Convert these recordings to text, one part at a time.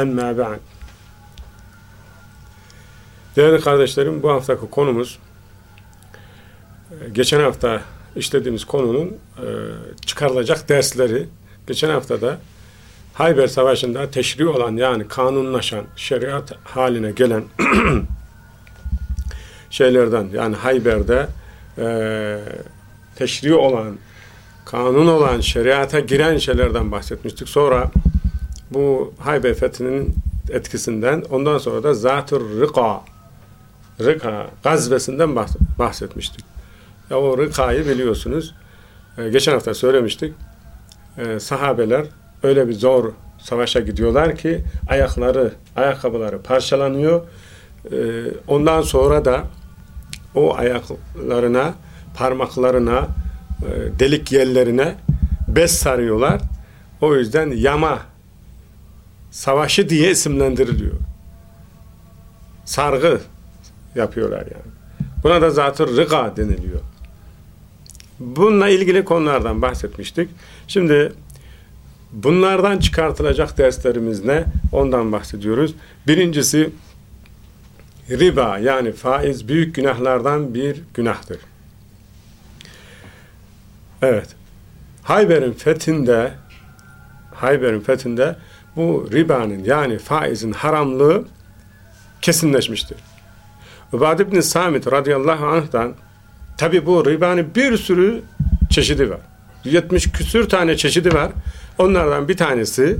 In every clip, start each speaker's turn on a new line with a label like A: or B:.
A: Emme ba'd. Değerli kardeşlerim bu haftaki konumuz geçen hafta işlediğimiz konunun e, çıkarılacak dersleri geçen haftada Hayber Savaşı'nda teşri olan yani kanunlaşan şeriat haline gelen şeylerden yani Hayber'de e, teşri olan kanun olan şeriata giren şeylerden bahsetmiştik. Sonra bu Hayber fethinin etkisinden ondan sonra da Zatür Rıka Rıka gazvesinden bahsetmiştik. Ya o Rıka'yı biliyorsunuz. Ee, geçen hafta söylemiştik. Ee, sahabeler öyle bir zor savaşa gidiyorlar ki ayakları, ayakkabıları parçalanıyor. Ee, ondan sonra da o ayaklarına, parmaklarına, e, delik yerlerine bez sarıyorlar. O yüzden yama savaşı diye isimlendiriliyor. Sargı yapıyorlar yani. Buna da zatır rıga deniliyor. Bununla ilgili konulardan bahsetmiştik. Şimdi bunlardan çıkartılacak derslerimiz ne? Ondan bahsediyoruz. Birincisi riba yani faiz büyük günahlardan bir günahtır. Evet. Hayber'in fethinde Hayber'in fethinde bu ribanın yani faizin haramlığı kesinleşmiştir. Ubad ibn Samit radıyallahu anh'tan tabi bu ribanın bir sürü çeşidi var. 70 küsür tane çeşidi var. Onlardan bir tanesi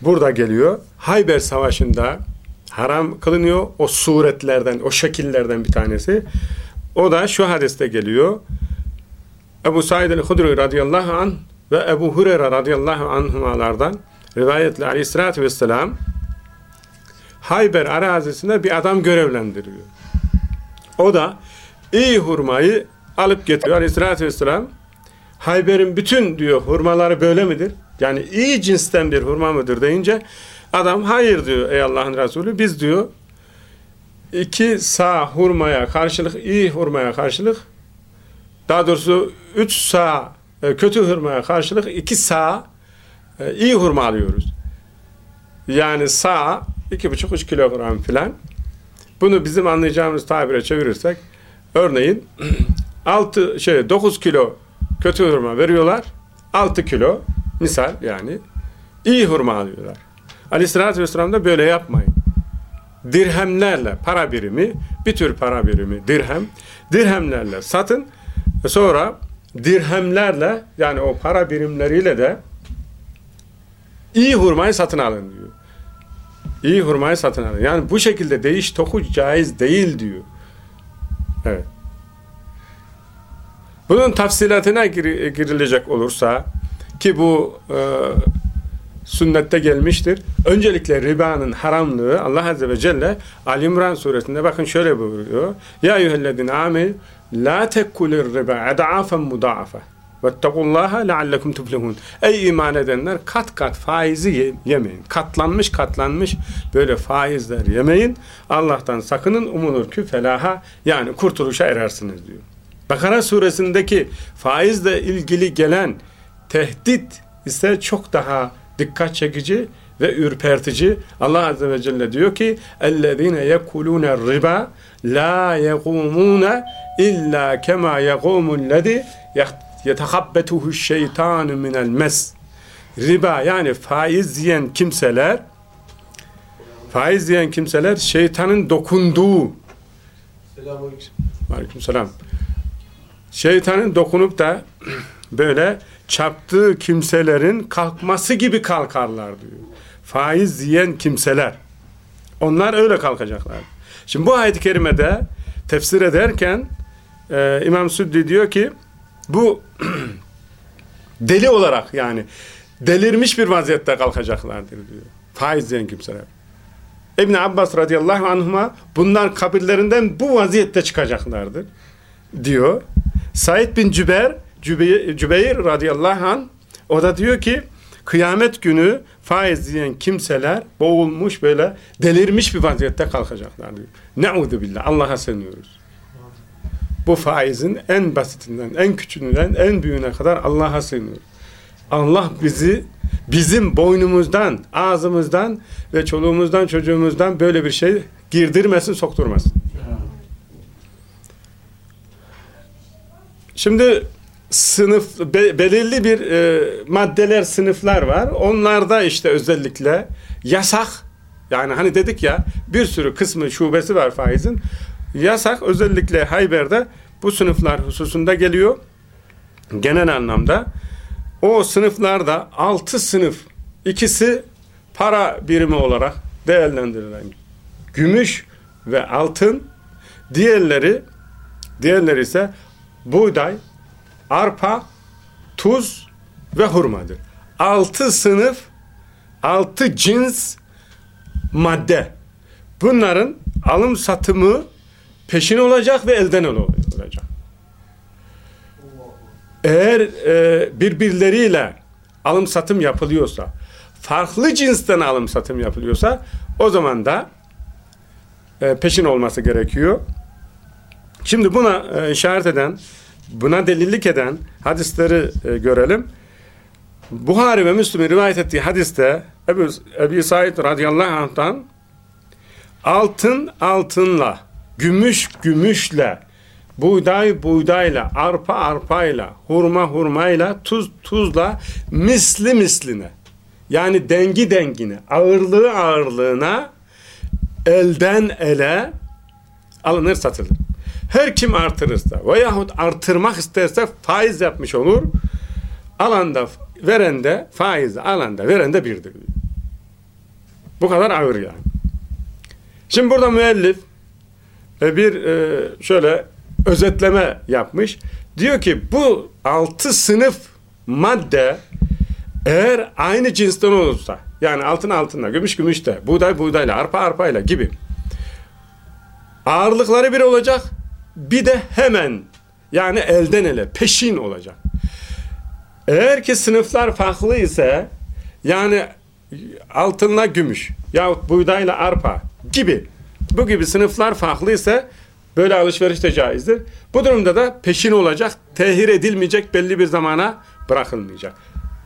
A: burada geliyor. Hayber Savaşı'nda haram kılınıyor. O suretlerden, o şekillerden bir tanesi. O da şu hadiste geliyor. Ebu Said el-Hudri radıyallahu anh ve Ebu Hureyre radıyallahu anhümalardan rivayetle aleyhissalatü vesselam Hayber arazisinde bir adam görevlendiriyor. O da iyi hurmayı alıp getiriyor aleyhissalatü vesselam. Hayber'in bütün diyor hurmaları böyle midir? Yani iyi cinsten bir hurma mıdır deyince adam hayır diyor ey Allah'ın Resulü biz diyor iki sağ hurmaya karşılık iyi hurmaya karşılık daha doğrusu üç sağ e, kötü hurmaya karşılık iki sağ e, iyi hurma alıyoruz. Yani sağ iki buçuk üç kilogram filan. Bunu bizim anlayacağımız tabire çevirirsek örneğin altı şey dokuz kilo kötü hurma veriyorlar. altı kilo misal yani iyi hurma alıyorlar. Aleyhissalatü vesselam da böyle yapmayın. Dirhemlerle para birimi bir tür para birimi dirhem dirhemlerle satın sonra dirhemlerle yani o para birimleriyle de iyi hurmayı satın alın diyor. İyi hurmayı satın alın. Yani bu şekilde değiş tokuş caiz değil diyor. Evet. Bunun tafsilatına gir girilecek olursa ki bu e, sünnette gelmiştir. Öncelikle ribanın haramlığı Allah Azze ve Celle Ali İmran suresinde bakın şöyle buyuruyor. Ya eyyühellezine amel la tekkulir riba ed'afen muda'afe Vettekullaha leallekum tuflihun. Ey iman edenler kat kat faizi yemeyin. Katlanmış katlanmış böyle faizler yemeyin. Allah'tan sakının umulur ki felaha yani kurtuluşa erersiniz diyor. Bakara suresindeki faizle ilgili gelen tehdit ise çok daha dikkat çekici ve ürpertici. Allah Azze ve Celle diyor ki اَلَّذ۪ينَ يَكُلُونَ الرِّبَا لَا يَقُومُونَ اِلَّا كَمَا يَقُومُ الَّذ۪ي yetehabbetuhu şeytanu minel mes riba yani faiz yiyen kimseler faiz yiyen kimseler şeytanın dokunduğu Selamünaleyküm. selam. Şeytanın dokunup da böyle çarptığı kimselerin kalkması gibi kalkarlar diyor. Faiz yiyen kimseler. Onlar öyle kalkacaklar. Şimdi bu ayet-i kerimede tefsir ederken e, İmam Süddi diyor ki bu deli olarak yani delirmiş bir vaziyette kalkacaklardır diyor. Faiz yiyen kimseler. İbn Abbas radıyallahu anhuma bunlar kabirlerinden bu vaziyette çıkacaklardır diyor. Said bin Cübeyr Cübeyr, Cübeyr radıyallahu anh o da diyor ki kıyamet günü faiz yiyen kimseler boğulmuş böyle delirmiş bir vaziyette kalkacaklar diyor. Ne'udhu billah. Allah'a sığınıyoruz. Bu faizin en basitinden, en küçüğünden, en büyüğüne kadar Allah'a sığınıyoruz. Allah bizi bizim boynumuzdan, ağzımızdan ve çoluğumuzdan, çocuğumuzdan böyle bir şey girdirmesin, sokturmasın. Şimdi sınıf be, belirli bir e, maddeler, sınıflar var. Onlarda işte özellikle yasak yani hani dedik ya bir sürü kısmı şubesi var faizin. Yasak özellikle Hayber'de bu sınıflar hususunda geliyor. Genel anlamda o sınıflarda altı sınıf ikisi para birimi olarak değerlendirilen gümüş ve altın diğerleri diğerleri ise buğday, arpa, tuz ve hurmadır. Altı sınıf, altı cins madde. Bunların alım satımı peşin olacak ve elden olacak. Eğer e, birbirleriyle alım satım yapılıyorsa, farklı cinsten alım satım yapılıyorsa o zaman da e, peşin olması gerekiyor. Şimdi buna e, işaret eden, buna delillik eden hadisleri e, görelim. Buhari ve Müslüm'ün rivayet ettiği hadiste Ebu, Ebu Said radıyallahu anh'tan altın altınla, gümüş gümüşle, buğday buğdayla, arpa arpayla, hurma hurmayla, tuz tuzla misli misline yani dengi dengine, ağırlığı ağırlığına elden ele alınır satılır. Her kim artırırsa veyahut artırmak isterse faiz yapmış olur. Alanda verende faiz alanda verende birdir. Bu kadar ağır yani. Şimdi burada müellif bir e, şöyle özetleme yapmış. Diyor ki bu altı sınıf madde eğer aynı cinsten olursa yani altın altınla, gümüş gümüşte, buğday buğdayla, arpa arpayla gibi ağırlıkları bir olacak bir de hemen yani elden ele peşin olacak. Eğer ki sınıflar farklı ise yani altınla gümüş yahut buğdayla arpa gibi bu gibi sınıflar farklı ise böyle alışveriş de caizdir. Bu durumda da peşin olacak, tehir edilmeyecek, belli bir zamana bırakılmayacak.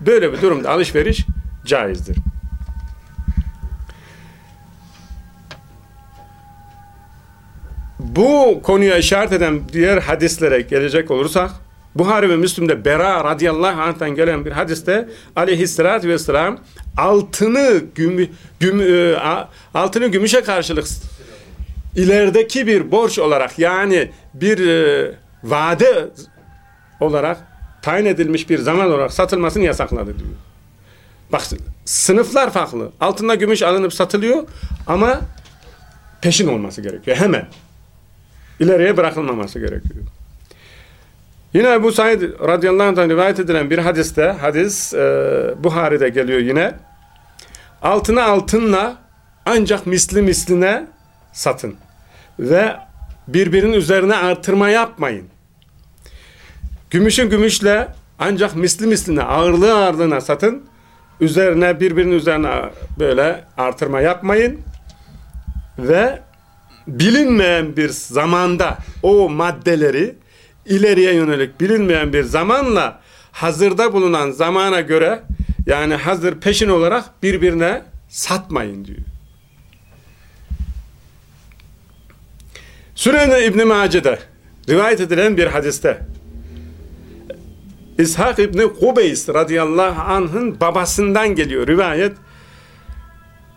A: Böyle bir durumda alışveriş caizdir. Bu konuya işaret eden diğer hadislere gelecek olursak Buhari ve Müslim'de Bera radıyallahu anh'tan gelen bir hadiste aleyhissalatü vesselam altını gümü, güm, e, altını gümüşe karşılık ilerideki bir borç olarak yani bir e, vade olarak tayin edilmiş bir zaman olarak satılmasını yasakladı diyor. Bak sınıflar farklı. Altında gümüş alınıp satılıyor ama peşin olması gerekiyor hemen. İleriye bırakılmaması gerekiyor. Yine bu Said radıyallahu anh'tan rivayet edilen bir hadiste, hadis e, Buhari'de geliyor yine. Altına altınla ancak misli misline satın. Ve birbirinin üzerine artırma yapmayın. Gümüşün gümüşle ancak misli misline ağırlığı ağırlığına satın. Üzerine birbirinin üzerine böyle artırma yapmayın. Ve bilinmeyen bir zamanda o maddeleri ileriye yönelik bilinmeyen bir zamanla hazırda bulunan zamana göre yani hazır peşin olarak birbirine satmayın diyor. Süreyne İbn Mace'de rivayet edilen bir hadiste İshak İbni Kubeys radıyallahu anh'ın babasından geliyor rivayet.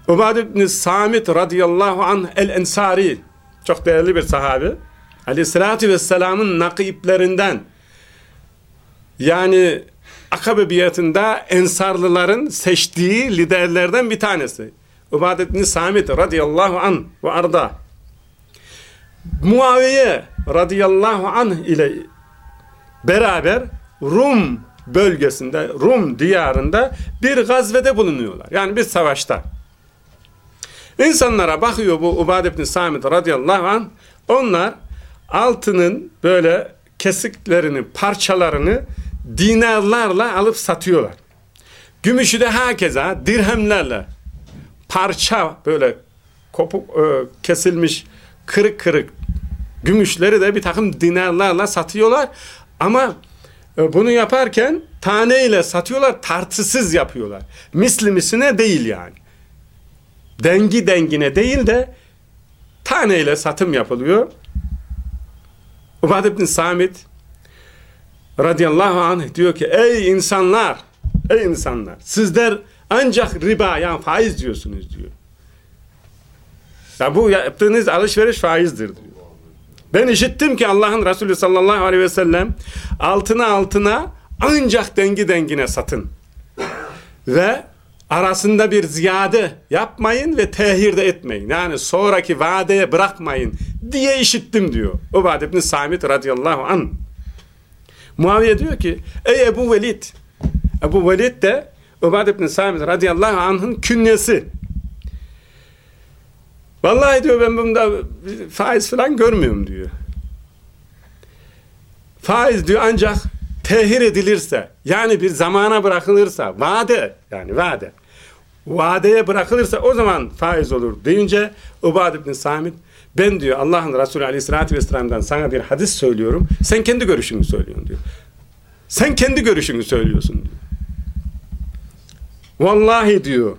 A: Ubad İbni Samit radıyallahu anh el-Ensari çok değerli bir sahabi. Aleyhissalatü vesselamın nakiplerinden yani Akabe biatında ensarlıların seçtiği liderlerden bir tanesi. Ubad İbni Samit radıyallahu anh ve arda. Muaviye radıyallahu anh ile beraber Rum bölgesinde, Rum diyarında bir gazvede bulunuyorlar. Yani bir savaşta. İnsanlara bakıyor bu Ubad ibn Samit radıyallahu anh. Onlar altının böyle kesiklerini, parçalarını dinarlarla alıp satıyorlar. Gümüşü de hakeza dirhemlerle parça böyle kopuk e, kesilmiş kırık kırık gümüşleri de bir takım dinarlarla satıyorlar. Ama e, bunu yaparken taneyle satıyorlar, tartısız yapıyorlar. Mislimisine değil yani. Dengi dengine değil de taneyle satım yapılıyor. Ubad ibn Samit radıyallahu anh diyor ki ey insanlar ey insanlar sizler ancak riba yani faiz diyorsunuz diyor. Ya bu yaptığınız alışveriş faizdir diyor. Ben işittim ki Allah'ın Resulü sallallahu aleyhi ve sellem altına altına ancak dengi dengine satın. Ve arasında bir ziyade yapmayın ve tehir de etmeyin. Yani sonraki vadeye bırakmayın diye işittim diyor. Ubad ibn Samit radıyallahu an. Muaviye diyor ki ey Ebu Velid Ebu Velid de Ubad ibn Samit radıyallahu anh'ın künyesi. Vallahi diyor ben bunda faiz falan görmüyorum diyor. Faiz diyor ancak tehir edilirse yani bir zamana bırakılırsa vade yani vade vadeye bırakılırsa o zaman faiz olur deyince Ubad ibn Samit ben diyor Allah'ın Resulü aleyhissalatü vesselam'dan sana bir hadis söylüyorum sen kendi görüşünü söylüyorsun diyor. Sen kendi görüşünü söylüyorsun diyor. Vallahi diyor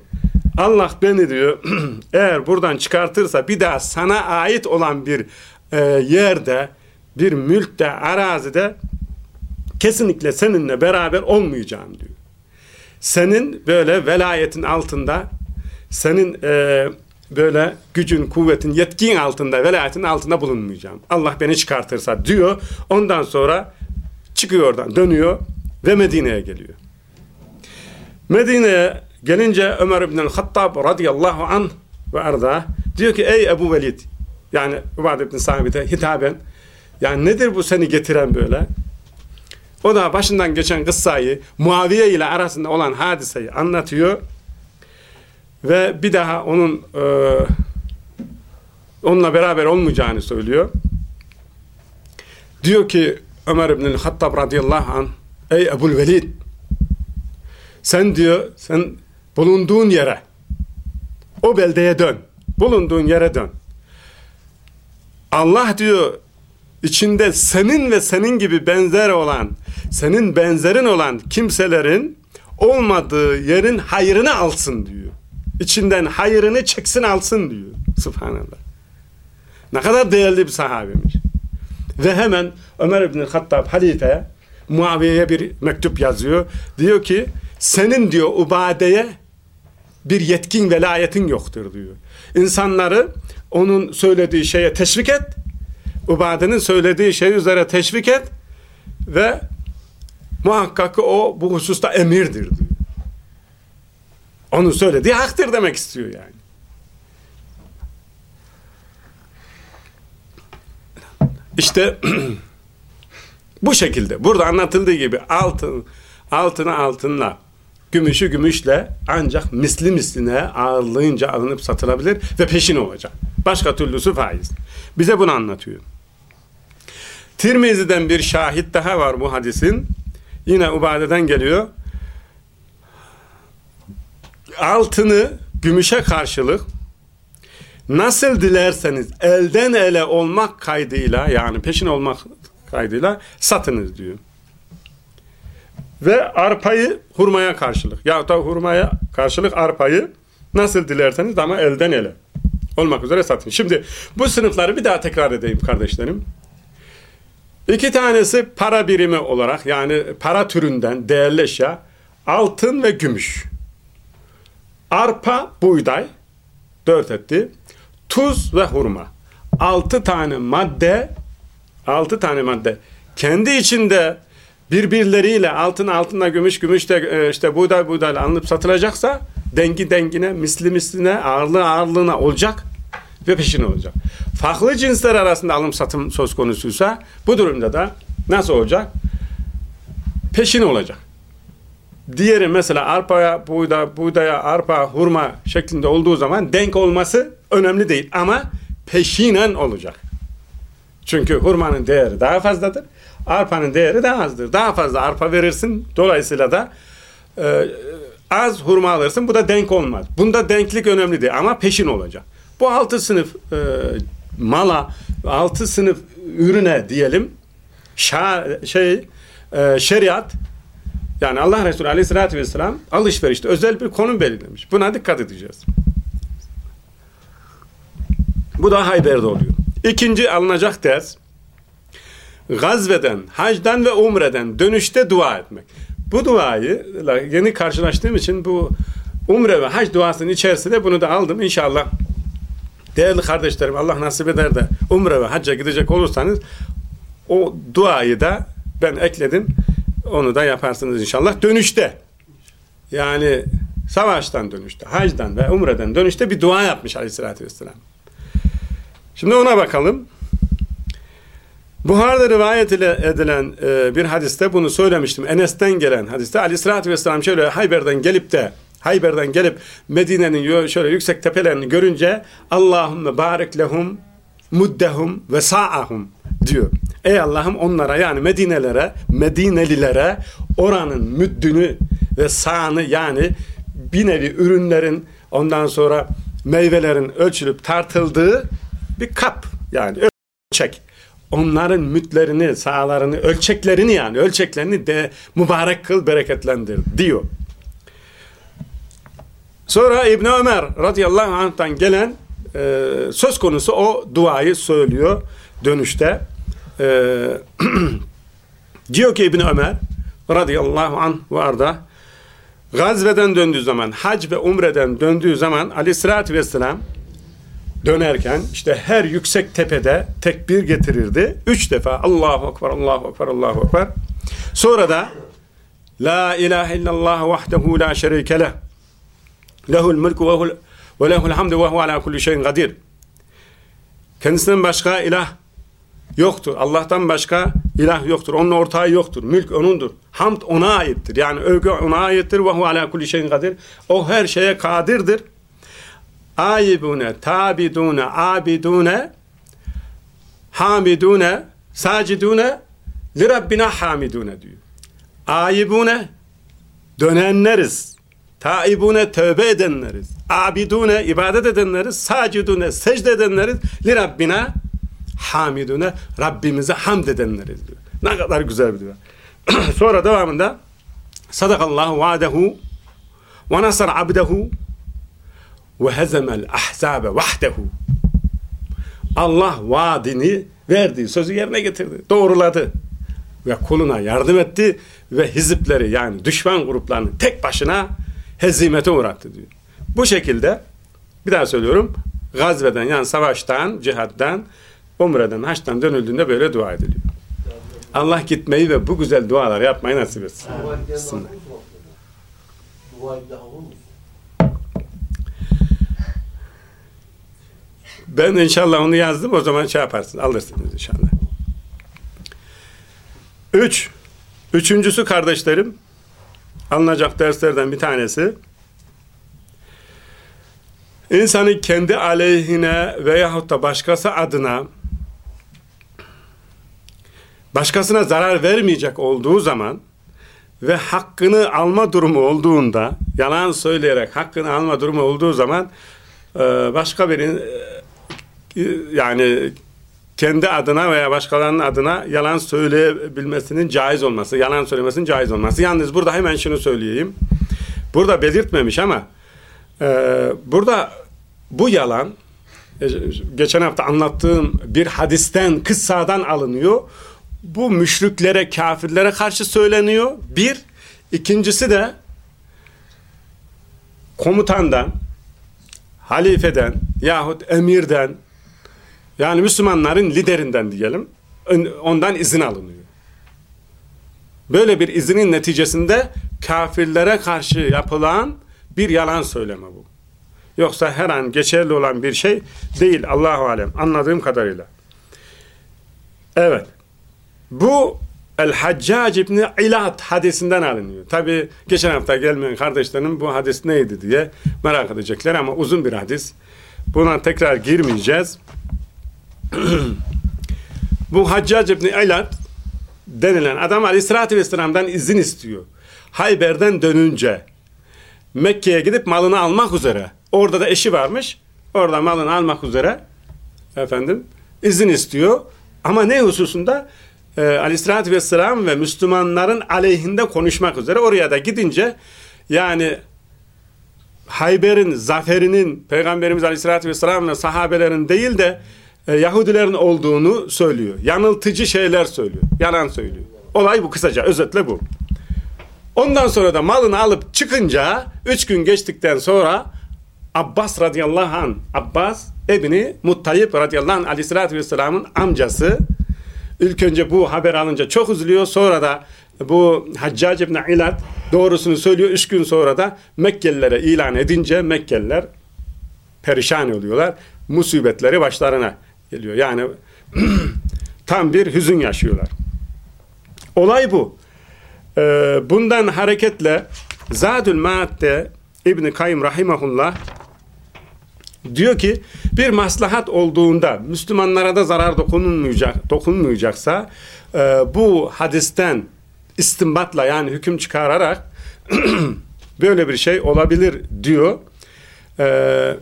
A: Allah beni diyor eğer buradan çıkartırsa bir daha sana ait olan bir e, yerde bir mülkte arazide kesinlikle seninle beraber olmayacağım diyor. Senin böyle velayetin altında senin e, böyle gücün, kuvvetin, yetkin altında, velayetin altında bulunmayacağım. Allah beni çıkartırsa diyor. Ondan sonra çıkıyor oradan, dönüyor ve Medine'ye geliyor. Medine'ye gelince Ömer İbn-i Hattab radıyallahu anh ve arda diyor ki ey Ebu Velid yani Ubad İbn Sabit'e hitaben yani nedir bu seni getiren böyle? O da başından geçen kıssayı Muaviye ile arasında olan hadiseyi anlatıyor ve bir daha onun e, onunla beraber olmayacağını söylüyor. Diyor ki Ömer İbn-i Hattab radıyallahu anh ey Ebul Velid sen diyor sen bulunduğun yere o beldeye dön. Bulunduğun yere dön. Allah diyor içinde senin ve senin gibi benzer olan, senin benzerin olan kimselerin olmadığı yerin hayrını alsın diyor. İçinden hayrını çeksin alsın diyor. Subhanallah. Ne kadar değerli bir sahabemiş. Ve hemen Ömer İbni Hattab halife Muaviye'ye bir mektup yazıyor. Diyor ki senin diyor Ubade'ye bir yetkin velayetin yoktur diyor. İnsanları onun söylediği şeye teşvik et. Ubade'nin söylediği şey üzere teşvik et ve muhakkak ki o bu hususta emirdir diyor. Onun söylediği haktır demek istiyor yani. İşte bu şekilde burada anlatıldığı gibi altın altına altınla gümüşü gümüşle ancak misli misline ağırlığınca alınıp satılabilir ve peşin olacak. Başka türlüsü faiz. Bize bunu anlatıyor. Tirmizi'den bir şahit daha var bu hadisin. Yine Ubade'den geliyor. Altını gümüşe karşılık nasıl dilerseniz elden ele olmak kaydıyla yani peşin olmak kaydıyla satınız diyor. Ve arpayı hurmaya karşılık. Ya da hurmaya karşılık arpayı nasıl dilerseniz ama elden ele olmak üzere satın. Şimdi bu sınıfları bir daha tekrar edeyim kardeşlerim. İki tanesi para birimi olarak yani para türünden değerli eşya altın ve gümüş. Arpa, buğday dört etti. Tuz ve hurma. Altı tane madde altı tane madde kendi içinde birbirleriyle altın altına gümüş gümüş de e, işte buğday buğdayla alınıp satılacaksa dengi dengine misli misline ağırlığı ağırlığına olacak ve peşin olacak. Farklı cinsler arasında alım satım söz konusuysa bu durumda da nasıl olacak? Peşin olacak. Diğeri mesela arpaya, buğda, buğdaya, arpa, hurma şeklinde olduğu zaman denk olması önemli değil ama peşinen olacak. Çünkü hurmanın değeri daha fazladır. Arpanın değeri daha azdır. Daha fazla arpa verirsin. Dolayısıyla da e, az hurma alırsın. Bu da denk olmaz. Bunda denklik önemli değil ama peşin olacak. Bu altı sınıf e, mala, altı sınıf ürüne diyelim şa, şey e, şeriat yani Allah Resulü Aleyhisselatü Vesselam alışverişte özel bir konum belirlemiş. Buna dikkat edeceğiz. Bu da Hayber'de oluyor. İkinci alınacak ders gazveden, hacdan ve umreden dönüşte dua etmek. Bu duayı yeni karşılaştığım için bu umre ve hac duasının içerisinde bunu da aldım. İnşallah değerli kardeşlerim Allah nasip eder de umre ve hacca gidecek olursanız o duayı da ben ekledim. Onu da yaparsınız inşallah. Dönüşte yani savaştan dönüşte, hacdan ve umreden dönüşte bir dua yapmış aleyhissalatü vesselam. Şimdi ona bakalım. Buhar'da rivayet edilen e, bir hadiste bunu söylemiştim. Enes'ten gelen hadiste aleyhissalatü vesselam şöyle Hayber'den gelip de Hayber'den gelip Medine'nin şöyle yüksek tepelerini görünce Allahümme barik lehum muddehum ve sa'ahum diyor. Ey Allah'ım onlara yani Medinelere, Medinelilere oranın müddünü ve sağını yani bir nevi ürünlerin ondan sonra meyvelerin ölçülüp tartıldığı bir kap yani ölçek. Onların mütlerini, sahalarını, ölçeklerini yani ölçeklerini de mübarek kıl, bereketlendir diyor. Sonra İbn Ömer radıyallahu anh'tan gelen e, söz konusu o duayı söylüyor dönüşte. E, diyor ki İbn Ömer radıyallahu anh varda gazveden döndüğü zaman hac ve umreden döndüğü zaman aleyhissalatü vesselam dönerken işte her yüksek tepede tekbir getirirdi. Üç defa Allahu Ekber, Allahu Ekber, Allahu Ekber. Sonra da La ilahe illallah vahdehu la şerike leh. Lehul mulku ve lehul hamdu ve huve ala kulli şeyin kadir. Kendisinden başka ilah yoktur. Allah'tan başka ilah yoktur. Onun ortağı yoktur. Mülk onundur. Hamd ona aittir. Yani övgü ona aittir. Ve huve ala kulli şeyin kadir. O her şeye kadirdir ayibune, tabidune, abidune, hamidune, sacidune, li Rabbina hamidune diyor. Ayibune, dönenleriz. Taibune, tövbe edenleriz. Abidune, ibadet edenleriz. Sacidune, secde edenleriz. Li Rabbina hamidune, Rabbimize hamd edenleriz diyor. Ne kadar güzel bir dua. Sonra devamında Sadakallahu vaadehu ve nasar abdehu ve hezemel ahzabe vahdehu. Allah vaadini verdiği sözü yerine getirdi. Doğruladı. Ve kuluna yardım etti ve hizipleri yani düşman gruplarını tek başına hezimete uğrattı diyor. Bu şekilde bir daha söylüyorum gazveden yani savaştan, cihattan, umreden, haçtan dönüldüğünde böyle dua ediliyor. Allah gitmeyi ve bu güzel dualar yapmayı nasip etsin. Bismillah. Ben inşallah onu yazdım. O zaman şey yaparsın. Alırsınız inşallah. Üç. Üçüncüsü kardeşlerim. Alınacak derslerden bir tanesi. İnsanı kendi aleyhine veyahut da başkası adına başkasına zarar vermeyecek olduğu zaman ve hakkını alma durumu olduğunda yalan söyleyerek hakkını alma durumu olduğu zaman başka birinin yani kendi adına veya başkalarının adına yalan söyleyebilmesinin caiz olması, yalan söylemesinin caiz olması. Yalnız burada hemen şunu söyleyeyim. Burada belirtmemiş ama e, burada bu yalan e, geçen hafta anlattığım bir hadisten, kıssadan alınıyor. Bu müşriklere, kafirlere karşı söyleniyor. Bir. ikincisi de komutandan, halifeden yahut emirden yani Müslümanların liderinden diyelim. Ondan izin alınıyor. Böyle bir izinin neticesinde kafirlere karşı yapılan bir yalan söyleme bu. Yoksa her an geçerli olan bir şey değil Allahu alem anladığım kadarıyla. Evet. Bu El-Haccac İbni İlat hadisinden alınıyor. Tabi geçen hafta gelmeyen kardeşlerim bu hadis neydi diye merak edecekler ama uzun bir hadis. Buna tekrar girmeyeceğiz. bu Haccac İbni İlat denilen adam Aleyhisselatü Vesselam'dan izin istiyor. Hayber'den dönünce Mekke'ye gidip malını almak üzere. Orada da eşi varmış. Orada malını almak üzere efendim izin istiyor. Ama ne hususunda? Ee, Aleyhisselatü Vesselam ve Müslümanların aleyhinde konuşmak üzere oraya da gidince yani Hayber'in zaferinin Peygamberimiz Aleyhisselatü Vesselam ve sahabelerin değil de e, Yahudilerin olduğunu söylüyor. Yanıltıcı şeyler söylüyor. Yalan söylüyor. Olay bu kısaca. Özetle bu. Ondan sonra da malını alıp çıkınca üç gün geçtikten sonra Abbas radıyallahu anh Abbas ebni Muttayyip radıyallahu anh aleyhissalatü vesselamın amcası ilk önce bu haber alınca çok üzülüyor. Sonra da bu Haccac ibn İlat doğrusunu söylüyor. Üç gün sonra da Mekkelilere ilan edince Mekkeliler perişan oluyorlar. Musibetleri başlarına geliyor. Yani tam bir hüzün yaşıyorlar. Olay bu. Ee, bundan hareketle Zadül Maat'te İbn-i Kayyum Rahimahullah diyor ki bir maslahat olduğunda Müslümanlara da zarar dokunulmayacak, dokunmayacaksa e, bu hadisten istimbatla yani hüküm çıkararak böyle bir şey olabilir diyor. Eee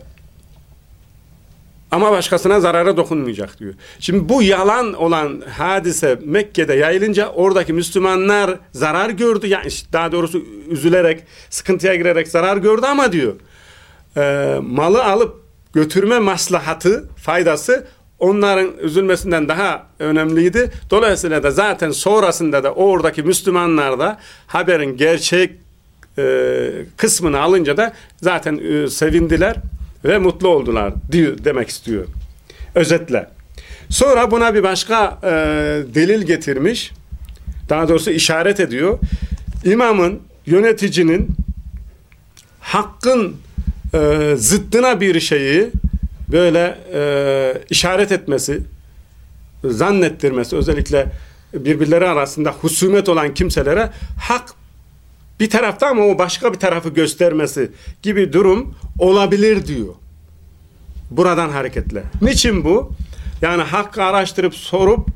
A: ama başkasına zarara dokunmayacak diyor. Şimdi bu yalan olan hadise Mekke'de yayılınca oradaki Müslümanlar zarar gördü. Yani daha doğrusu üzülerek, sıkıntıya girerek zarar gördü ama diyor e, malı alıp götürme maslahatı, faydası onların üzülmesinden daha önemliydi. Dolayısıyla da zaten sonrasında da oradaki Müslümanlar da haberin gerçek e, kısmını alınca da zaten e, sevindiler ve mutlu oldular diyor demek istiyor. Özetle. Sonra buna bir başka e, delil getirmiş. Daha doğrusu işaret ediyor. İmamın, yöneticinin hakkın e, zıttına bir şeyi böyle e, işaret etmesi, zannettirmesi özellikle birbirleri arasında husumet olan kimselere hak bir tarafta ama o başka bir tarafı göstermesi gibi durum olabilir diyor. Buradan hareketle. Niçin bu? Yani hakkı araştırıp sorup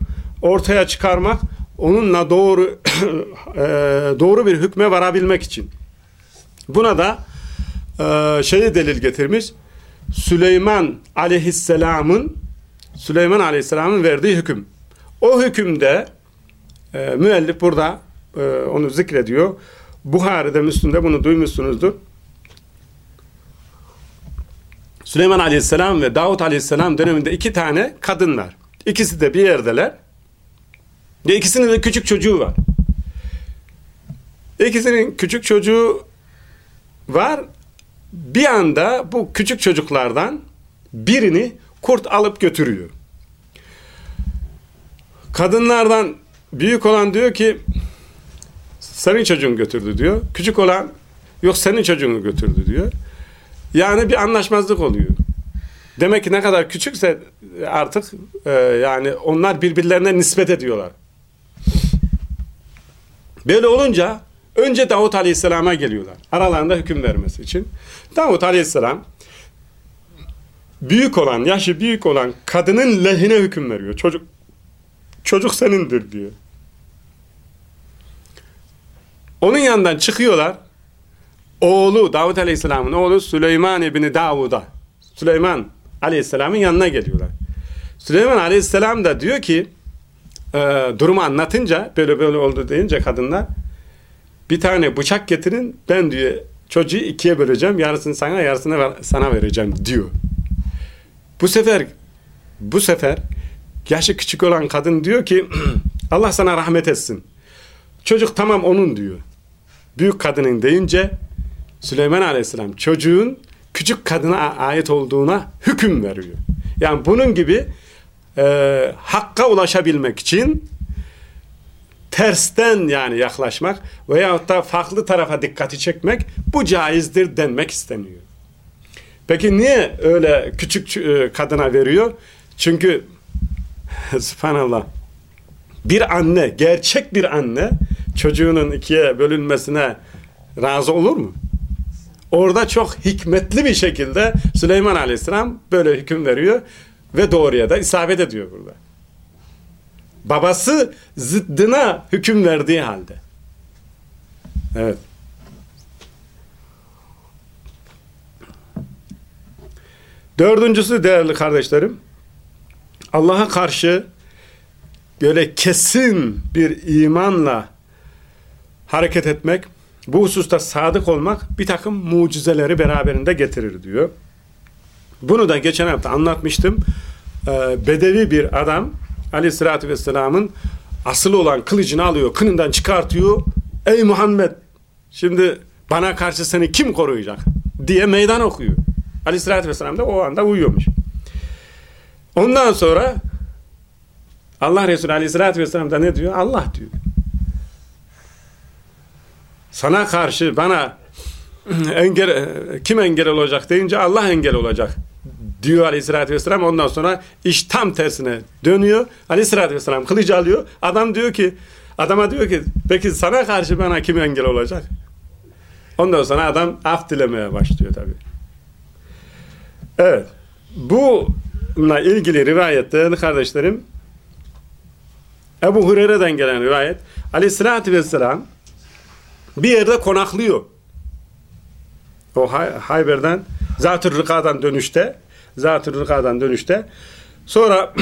A: ortaya çıkarmak onunla doğru e, doğru bir hükme varabilmek için. Buna da e, şeyi delil getirmiş. Süleyman aleyhisselamın Süleyman aleyhisselamın verdiği hüküm. O hükümde e, müellif burada onu zikrediyor. Buhari'de, Müslüm'de bunu duymuşsunuzdur. Süleyman Aleyhisselam ve Davut Aleyhisselam döneminde iki tane kadın var. İkisi de bir yerdeler. Ve ikisinin de küçük çocuğu var. İkisinin küçük çocuğu var. Bir anda bu küçük çocuklardan birini kurt alıp götürüyor. Kadınlardan büyük olan diyor ki senin çocuğun götürdü diyor. Küçük olan yok senin çocuğunu götürdü diyor. Yani bir anlaşmazlık oluyor. Demek ki ne kadar küçükse artık e, yani onlar birbirlerine nispet ediyorlar. Böyle olunca önce Davut Aleyhisselam'a geliyorlar. Aralarında hüküm vermesi için. Davut Aleyhisselam büyük olan, yaşı büyük olan kadının lehine hüküm veriyor. Çocuk çocuk senindir diyor. Onun yanından çıkıyorlar. Oğlu Davut Aleyhisselam'ın oğlu Süleyman İbni Davud'a Süleyman Aleyhisselam'ın yanına geliyorlar. Süleyman Aleyhisselam da diyor ki e, durumu anlatınca böyle böyle oldu deyince kadınlar bir tane bıçak getirin ben diyor çocuğu ikiye böleceğim yarısını sana yarısını sana vereceğim diyor. Bu sefer bu sefer yaşı küçük olan kadın diyor ki Allah sana rahmet etsin. Çocuk tamam onun diyor büyük kadının deyince Süleyman Aleyhisselam çocuğun küçük kadına ait olduğuna hüküm veriyor. Yani bunun gibi e, hakka ulaşabilmek için tersten yani yaklaşmak veyahut da farklı tarafa dikkati çekmek bu caizdir denmek isteniyor. Peki niye öyle küçük e, kadına veriyor? Çünkü subhanallah Bir anne, gerçek bir anne çocuğunun ikiye bölünmesine razı olur mu? Orada çok hikmetli bir şekilde Süleyman Aleyhisselam böyle hüküm veriyor ve doğruya da isabet ediyor burada. Babası zıddına hüküm verdiği halde. Evet. Dördüncüsü değerli kardeşlerim, Allah'a karşı böyle kesin bir imanla hareket etmek, bu hususta sadık olmak bir takım mucizeleri beraberinde getirir diyor. Bunu da geçen hafta anlatmıştım. Ee, bedevi bir adam aleyhissalatü vesselamın asılı olan kılıcını alıyor, kınından çıkartıyor. Ey Muhammed şimdi bana karşı seni kim koruyacak diye meydan okuyor. Aleyhissalatü vesselam da o anda uyuyormuş. Ondan sonra Allah Resulü Aleyhisselatü Vesselam da ne diyor? Allah diyor. Sana karşı bana engel, kim engel olacak deyince Allah engel olacak diyor Aleyhisselatü Vesselam. Ondan sonra iş tam tersine dönüyor. Aleyhisselatü Vesselam kılıcı alıyor. Adam diyor ki adama diyor ki peki sana karşı bana kim engel olacak? Ondan sonra adam af dilemeye başlıyor tabii. Evet. Bununla ilgili rivayette kardeşlerim Ebu Hureyre'den gelen rivayet aleyhissalatü vesselam bir yerde konaklıyor. O Hay Hayber'den Zat-ı Rıka'dan dönüşte Zat-ı Rıka'dan dönüşte sonra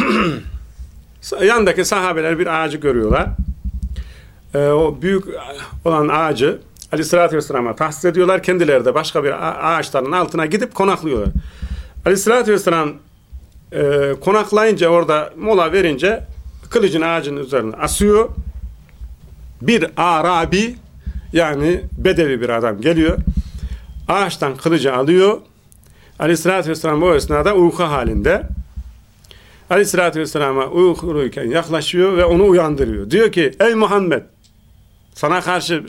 A: yandaki sahabeler bir ağacı görüyorlar. Ee, o büyük olan ağacı Aleyhisselatü Vesselam'a tahsis ediyorlar. Kendileri de başka bir ağaçların altına gidip konaklıyorlar. Aleyhisselatü Vesselam e, konaklayınca orada mola verince kılıcın ağacın üzerine asıyor. Bir Arabi yani bedevi bir adam geliyor. Ağaçtan kılıcı alıyor. Aleyhissalatü vesselam o esnada uyku halinde. Aleyhissalatü vesselama uykuluyken yaklaşıyor ve onu uyandırıyor. Diyor ki ey Muhammed sana karşı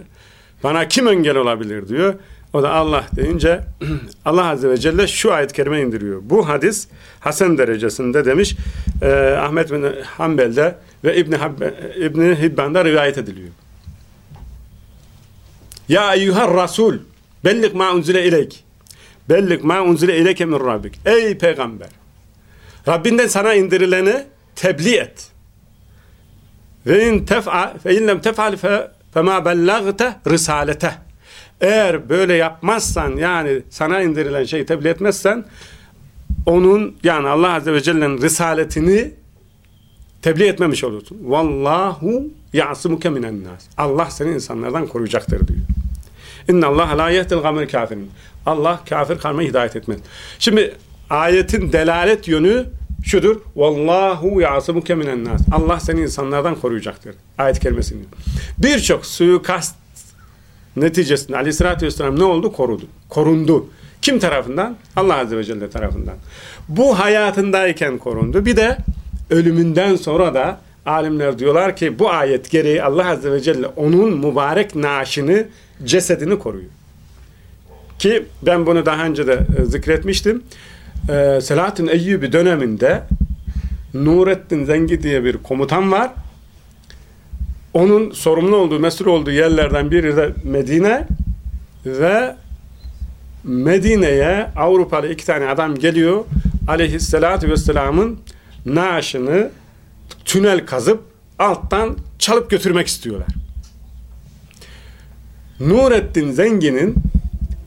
A: bana kim engel olabilir diyor. O da Allah deyince Allah Azze ve Celle şu ayet-i kerime indiriyor. Bu hadis Hasan derecesinde demiş e, Ahmet bin Hanbel'de ve İbni, Habbe, İbni Hibban'da rivayet ediliyor. Ya eyyuhar rasul bellik ma unzile ileyk bellik ma unzile ileyke min rabbik ey peygamber Rabbinden sana indirileni tebliğ et ve in tef'a fe in lem tef'al fe fema bellagte risalete eğer böyle yapmazsan yani sana indirilen şeyi tebliğ etmezsen onun yani Allah Azze ve Celle'nin risaletini tebliğ etmemiş olursun. Vallahu ya'simuke minen nas. Allah seni insanlardan koruyacaktır diyor. İnna Allah la yehdil gamel kafirin. Allah kafir kalmaya hidayet etmez. Şimdi ayetin delalet yönü şudur. Vallahu ya'simuke minen nas. Allah seni insanlardan koruyacaktır. Ayet kelimesini. Birçok suikast neticesinde aleyhissalatü vesselam ne oldu? Korudu. Korundu. Kim tarafından? Allah Azze ve Celle tarafından. Bu hayatındayken korundu. Bir de ölümünden sonra da alimler diyorlar ki bu ayet gereği Allah Azze ve Celle onun mübarek naaşını, cesedini koruyor. Ki ben bunu daha önce de e, zikretmiştim. Ee, Selahattin Eyyubi döneminde Nurettin Zengi diye bir komutan var onun sorumlu olduğu, mesul olduğu yerlerden biri de Medine ve Medine'ye Avrupalı iki tane adam geliyor. Aleyhisselatü Vesselam'ın naaşını tünel kazıp alttan çalıp götürmek istiyorlar. Nurettin Zengin'in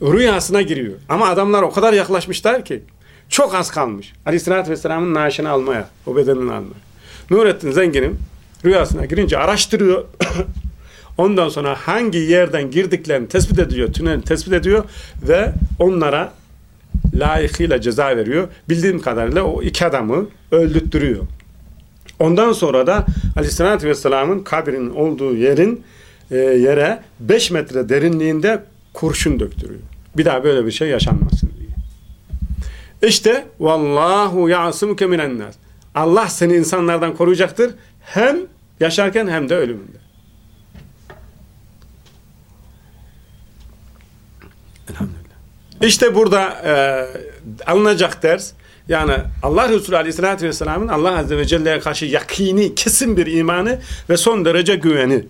A: rüyasına giriyor. Ama adamlar o kadar yaklaşmışlar ki çok az kalmış. Aleyhisselatü Vesselam'ın naaşını almaya, o bedenini almaya. Nurettin Zengin'in rüyasına girince araştırıyor. Ondan sonra hangi yerden girdiklerini tespit ediyor, tünel tespit ediyor ve onlara layıkıyla ceza veriyor. Bildiğim kadarıyla o iki adamı öldürttürüyor. Ondan sonra da Aleyhisselatü Vesselam'ın kabrinin olduğu yerin e, yere 5 metre derinliğinde kurşun döktürüyor. Bir daha böyle bir şey yaşanmasın diye. İşte vallahu ya'simuke minen nas. Allah seni insanlardan koruyacaktır. Hem yaşarken hem de ölümünde. Elhamdülillah. İşte burada e, alınacak ders yani Allah Resulü Aleyhisselatü Vesselam'ın Allah Azze ve Celle'ye karşı yakini, kesin bir imanı ve son derece güveni.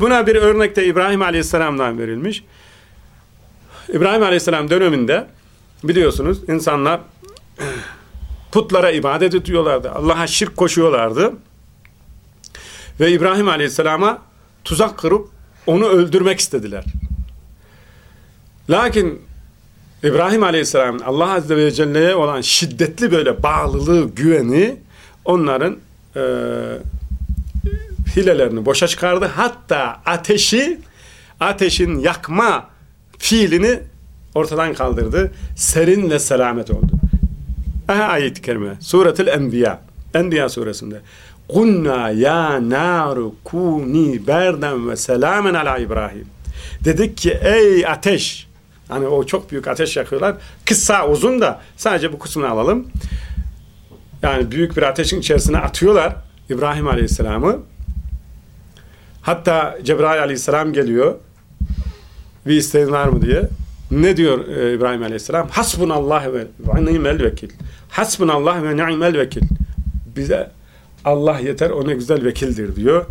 A: Buna bir örnek de İbrahim Aleyhisselam'dan verilmiş. İbrahim Aleyhisselam döneminde biliyorsunuz insanlar putlara ibadet ediyorlardı. Allah'a şirk koşuyorlardı. Ve İbrahim Aleyhisselam'a tuzak kırıp onu öldürmek istediler. Lakin İbrahim Aleyhisselam'ın Allah Azze ve Celle'ye olan şiddetli böyle bağlılığı, güveni onların e, hilelerini boşa çıkardı. Hatta ateşi, ateşin yakma fiilini ortadan kaldırdı. Serin ve selamet oldu. Aha ayet-i kerime. Suretul Enbiya. Enbiya suresinde. Kunna ya naru kuni berden ve selamen ala İbrahim. Dedik ki ey ateş Hani o çok büyük ateş yakıyorlar. Kısa uzun da sadece bu kısmını alalım. Yani büyük bir ateşin içerisine atıyorlar İbrahim Aleyhisselam'ı. Hatta Cebrail Aleyhisselam geliyor. Bir isteğin var mı diye. Ne diyor e, İbrahim Aleyhisselam? Hasbunallah ve ni'mel vekil. Hasbunallah ve ni'mel vekil. Bize Allah yeter, o ne güzel vekildir diyor.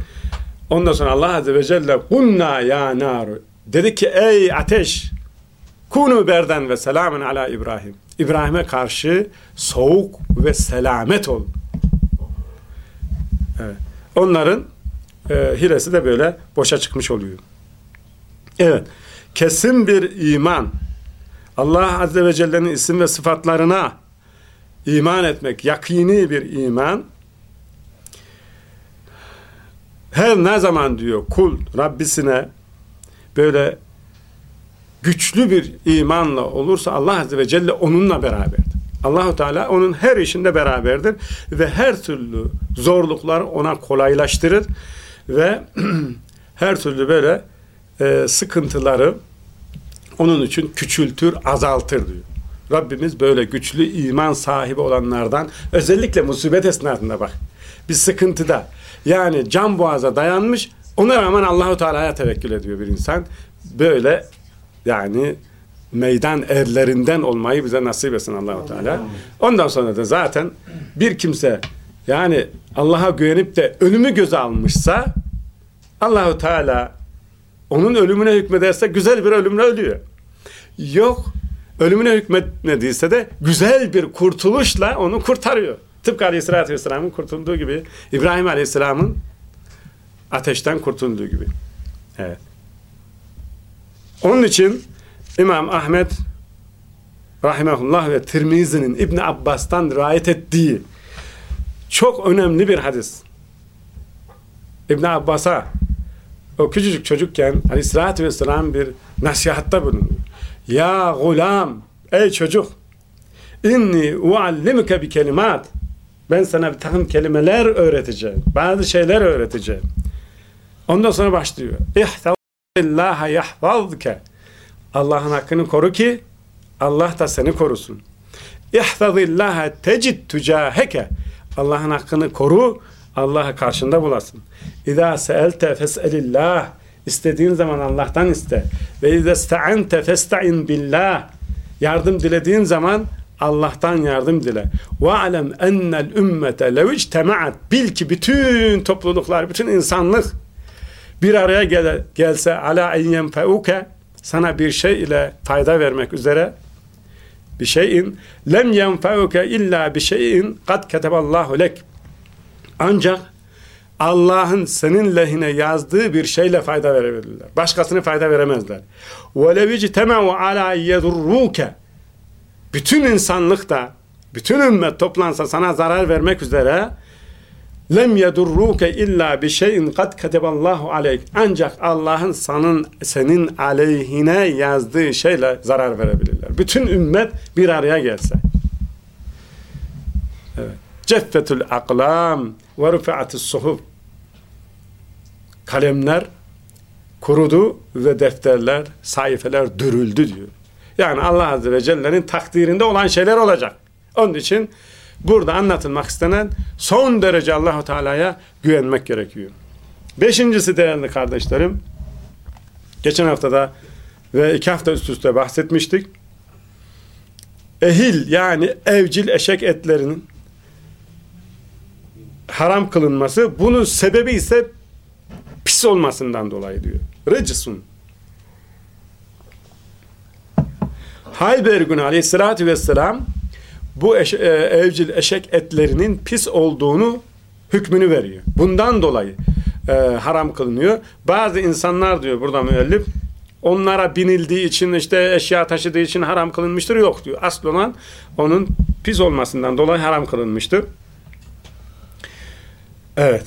A: Ondan sonra Allah Azze ve Celle kunna ya naru. Dedi ki ey ateş Kunu berden ve selamen ala İbrahim. İbrahim'e karşı soğuk ve selamet ol. Evet. Onların e, hilesi de böyle boşa çıkmış oluyor. Evet. Kesin bir iman. Allah Azze ve Celle'nin isim ve sıfatlarına iman etmek, yakini bir iman. Her ne zaman diyor kul Rabbisine böyle güçlü bir imanla olursa Allah Azze ve Celle onunla beraberdir. Allahu Teala onun her işinde beraberdir ve her türlü zorluklar ona kolaylaştırır ve her türlü böyle e, sıkıntıları onun için küçültür, azaltır diyor. Rabbimiz böyle güçlü iman sahibi olanlardan özellikle musibet esnasında bak bir sıkıntıda yani can boğaza dayanmış ona rağmen Allahu Teala'ya tevekkül ediyor bir insan. Böyle yani meydan erlerinden olmayı bize nasip etsin Allahu Teala. Ondan sonra da zaten bir kimse yani Allah'a güvenip de ölümü göze almışsa Allahu Teala onun ölümüne hükmederse güzel bir ölümle ölüyor. Yok ölümüne hükmetmediyse de güzel bir kurtuluşla onu kurtarıyor. Tıpkı Aleyhisselatü Vesselam'ın kurtulduğu gibi İbrahim Aleyhisselam'ın ateşten kurtulduğu gibi. Evet. Onun için İmam Ahmet rahimahullah ve Tirmizi'nin İbn Abbas'tan rivayet ettiği çok önemli bir hadis. İbn Abbas'a o küçücük çocukken aleyhissalatü vesselam bir nasihatta bulunuyor. Ya gulam, ey çocuk inni uallimuke bi kelimat ben sana bir takım kelimeler öğreteceğim. Bazı şeyler öğreteceğim. Ondan sonra başlıyor. İhtav Allah yahfazke. Allah'ın hakkını koru ki Allah da seni korusun. İhfazillaha tecid tücaheke. Allah'ın hakkını koru, Allah'ı karşında bulasın. İza seelte fes'elillah. İstediğin zaman Allah'tan iste. Ve izâ sta'ante festa'in billah. Yardım dilediğin zaman Allah'tan yardım dile. Ve alem ennel ümmete lev ictema'at. Bil ki bütün topluluklar, bütün insanlık bir araya gel, gelse ala en yenfeuke sana bir şey ile fayda vermek üzere bir şeyin lem yenfeuke illa bir şeyin kad keteballahu lek ancak Allah'ın senin lehine yazdığı bir şeyle fayda verebilirler. Başkasına fayda veremezler. وَلَوْ اِجْتَمَعُوا عَلَى يَذُرُّوكَ Bütün insanlık da, bütün ümmet toplansa sana zarar vermek üzere lem yedurruke illa bi şeyin kad keteballahu aleyk. Ancak Allah'ın senin senin aleyhine yazdığı şeyle zarar verebilirler. Bütün ümmet bir araya gelse. Evet. Ceffetul aklam ve rufi'atis suhuf. Kalemler kurudu ve defterler, sayfeler dürüldü diyor. Yani Allah Azze ve Celle'nin takdirinde olan şeyler olacak. Onun için Burada anlatılmak istenen son derece Allahu Teala'ya güvenmek gerekiyor. Beşincisi değerli kardeşlerim, geçen haftada ve iki hafta üst üste bahsetmiştik. ehil yani evcil eşek etlerinin haram kılınması bunun sebebi ise pis olmasından dolayı diyor. Rıcısun. Hayber günü aleyhissalatü vesselam bu eş, e, evcil eşek etlerinin pis olduğunu hükmünü veriyor. Bundan dolayı e, haram kılınıyor. Bazı insanlar diyor burada müellif onlara binildiği için işte eşya taşıdığı için haram kılınmıştır. Yok diyor. Asıl olan onun pis olmasından dolayı haram kılınmıştır. Evet.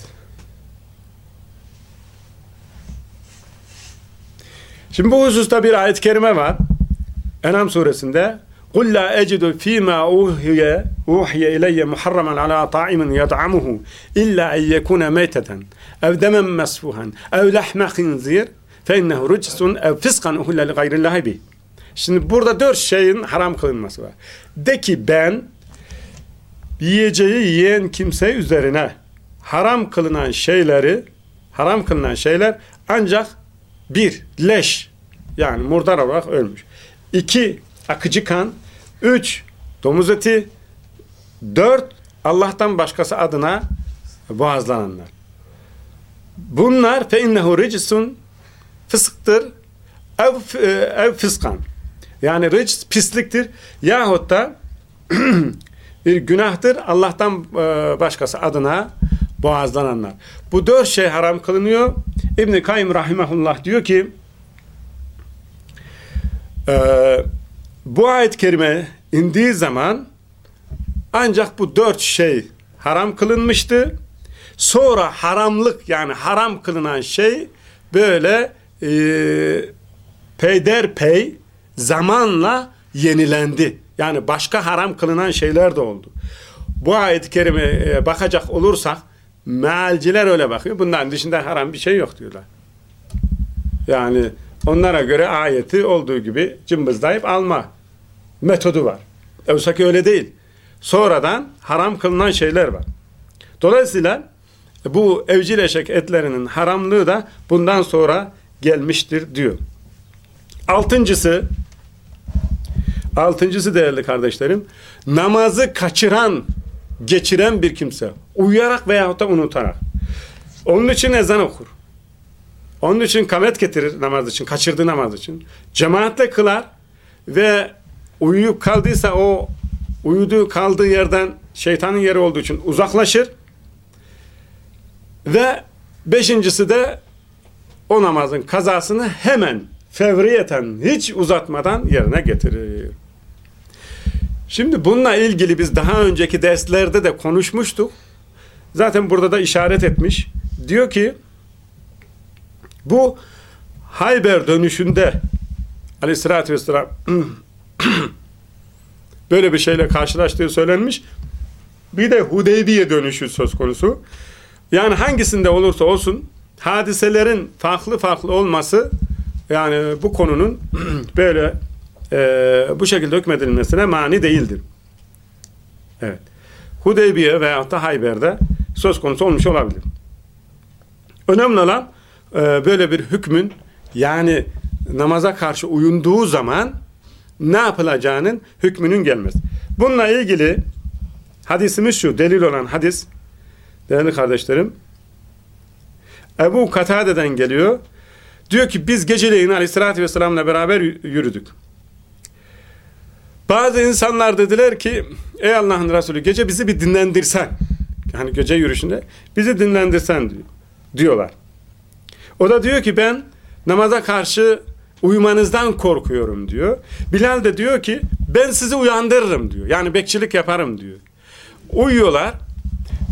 A: Şimdi bu hususta bir ayet-i kerime var. Enam suresinde قُلْ لَا أَجِدُ ف۪ي مَا اُوْحِيَ اُوْحِيَ اِلَيَّ مُحَرَّمًا عَلَى طَعِمٍ يَطْعَمُهُ اِلَّا اَنْ يَكُونَ مَيْتَةً اَوْ دَمًا مَسْفُوحًا اَوْ لَحْمَ خِنْزِيرٍ فَاِنَّهُ رُجْسٌ اَوْ فِسْقًا اُهُلَّ لِغَيْرِ اللّٰهِ بِهِ Şimdi burada dört şeyin haram kılınması var. De ki ben yiyeceği yiyen kimse üzerine haram kılınan şeyleri haram kılınan şeyler ancak bir leş yani murdar olarak ölmüş. İki akıcı kan. Üç domuz eti. Dört Allah'tan başkası adına boğazlananlar. Bunlar fe innehu ricisun fısıktır ev, e, ev fıskan. Yani ric pisliktir yahut da bir günahtır Allah'tan e, başkası adına boğazlananlar. Bu dört şey haram kılınıyor. İbn-i Kayyum Rahimahullah diyor ki e, bu ayet-i kerime indiği zaman ancak bu dört şey haram kılınmıştı. Sonra haramlık yani haram kılınan şey böyle e, peyderpey zamanla yenilendi. Yani başka haram kılınan şeyler de oldu. Bu ayet-i kerimeye bakacak olursak mealciler öyle bakıyor. Bundan dışında haram bir şey yok diyorlar. Yani onlara göre ayeti olduğu gibi cımbızlayıp alma metodu var. Oysa ki öyle değil. Sonradan haram kılınan şeyler var. Dolayısıyla bu evcil eşek etlerinin haramlığı da bundan sonra gelmiştir diyor. Altıncısı altıncısı değerli kardeşlerim namazı kaçıran geçiren bir kimse uyuyarak veyahut da unutarak onun için ezan okur. Onun için kamet getirir namaz için, kaçırdığı namaz için. Cemaatle kılar ve uyuyup kaldıysa o uyuduğu kaldığı yerden şeytanın yeri olduğu için uzaklaşır. Ve beşincisi de o namazın kazasını hemen fevriyeten hiç uzatmadan yerine getirir. Şimdi bununla ilgili biz daha önceki derslerde de konuşmuştuk. Zaten burada da işaret etmiş. Diyor ki bu Hayber dönüşünde aleyhissalatü vesselam böyle bir şeyle karşılaştığı söylenmiş. Bir de Hudeybiye dönüşü söz konusu. Yani hangisinde olursa olsun hadiselerin farklı farklı olması yani bu konunun böyle e, bu şekilde hükmedilmesine mani değildir. Evet. Hudeybiye veya da Hayber'de söz konusu olmuş olabilir. Önemli olan e, böyle bir hükmün yani namaza karşı uyunduğu zaman ne yapılacağının hükmünün gelmesi. Bununla ilgili hadisimiz şu, delil olan hadis değerli kardeşlerim Ebu Katade'den geliyor. Diyor ki biz geceleyin aleyhissalatü vesselamla beraber yürüdük. Bazı insanlar dediler ki ey Allah'ın Resulü gece bizi bir dinlendirsen yani gece yürüyüşünde bizi dinlendirsen diyor, diyorlar. O da diyor ki ben namaza karşı uyumanızdan korkuyorum diyor. Bilal de diyor ki ben sizi uyandırırım diyor. Yani bekçilik yaparım diyor. Uyuyorlar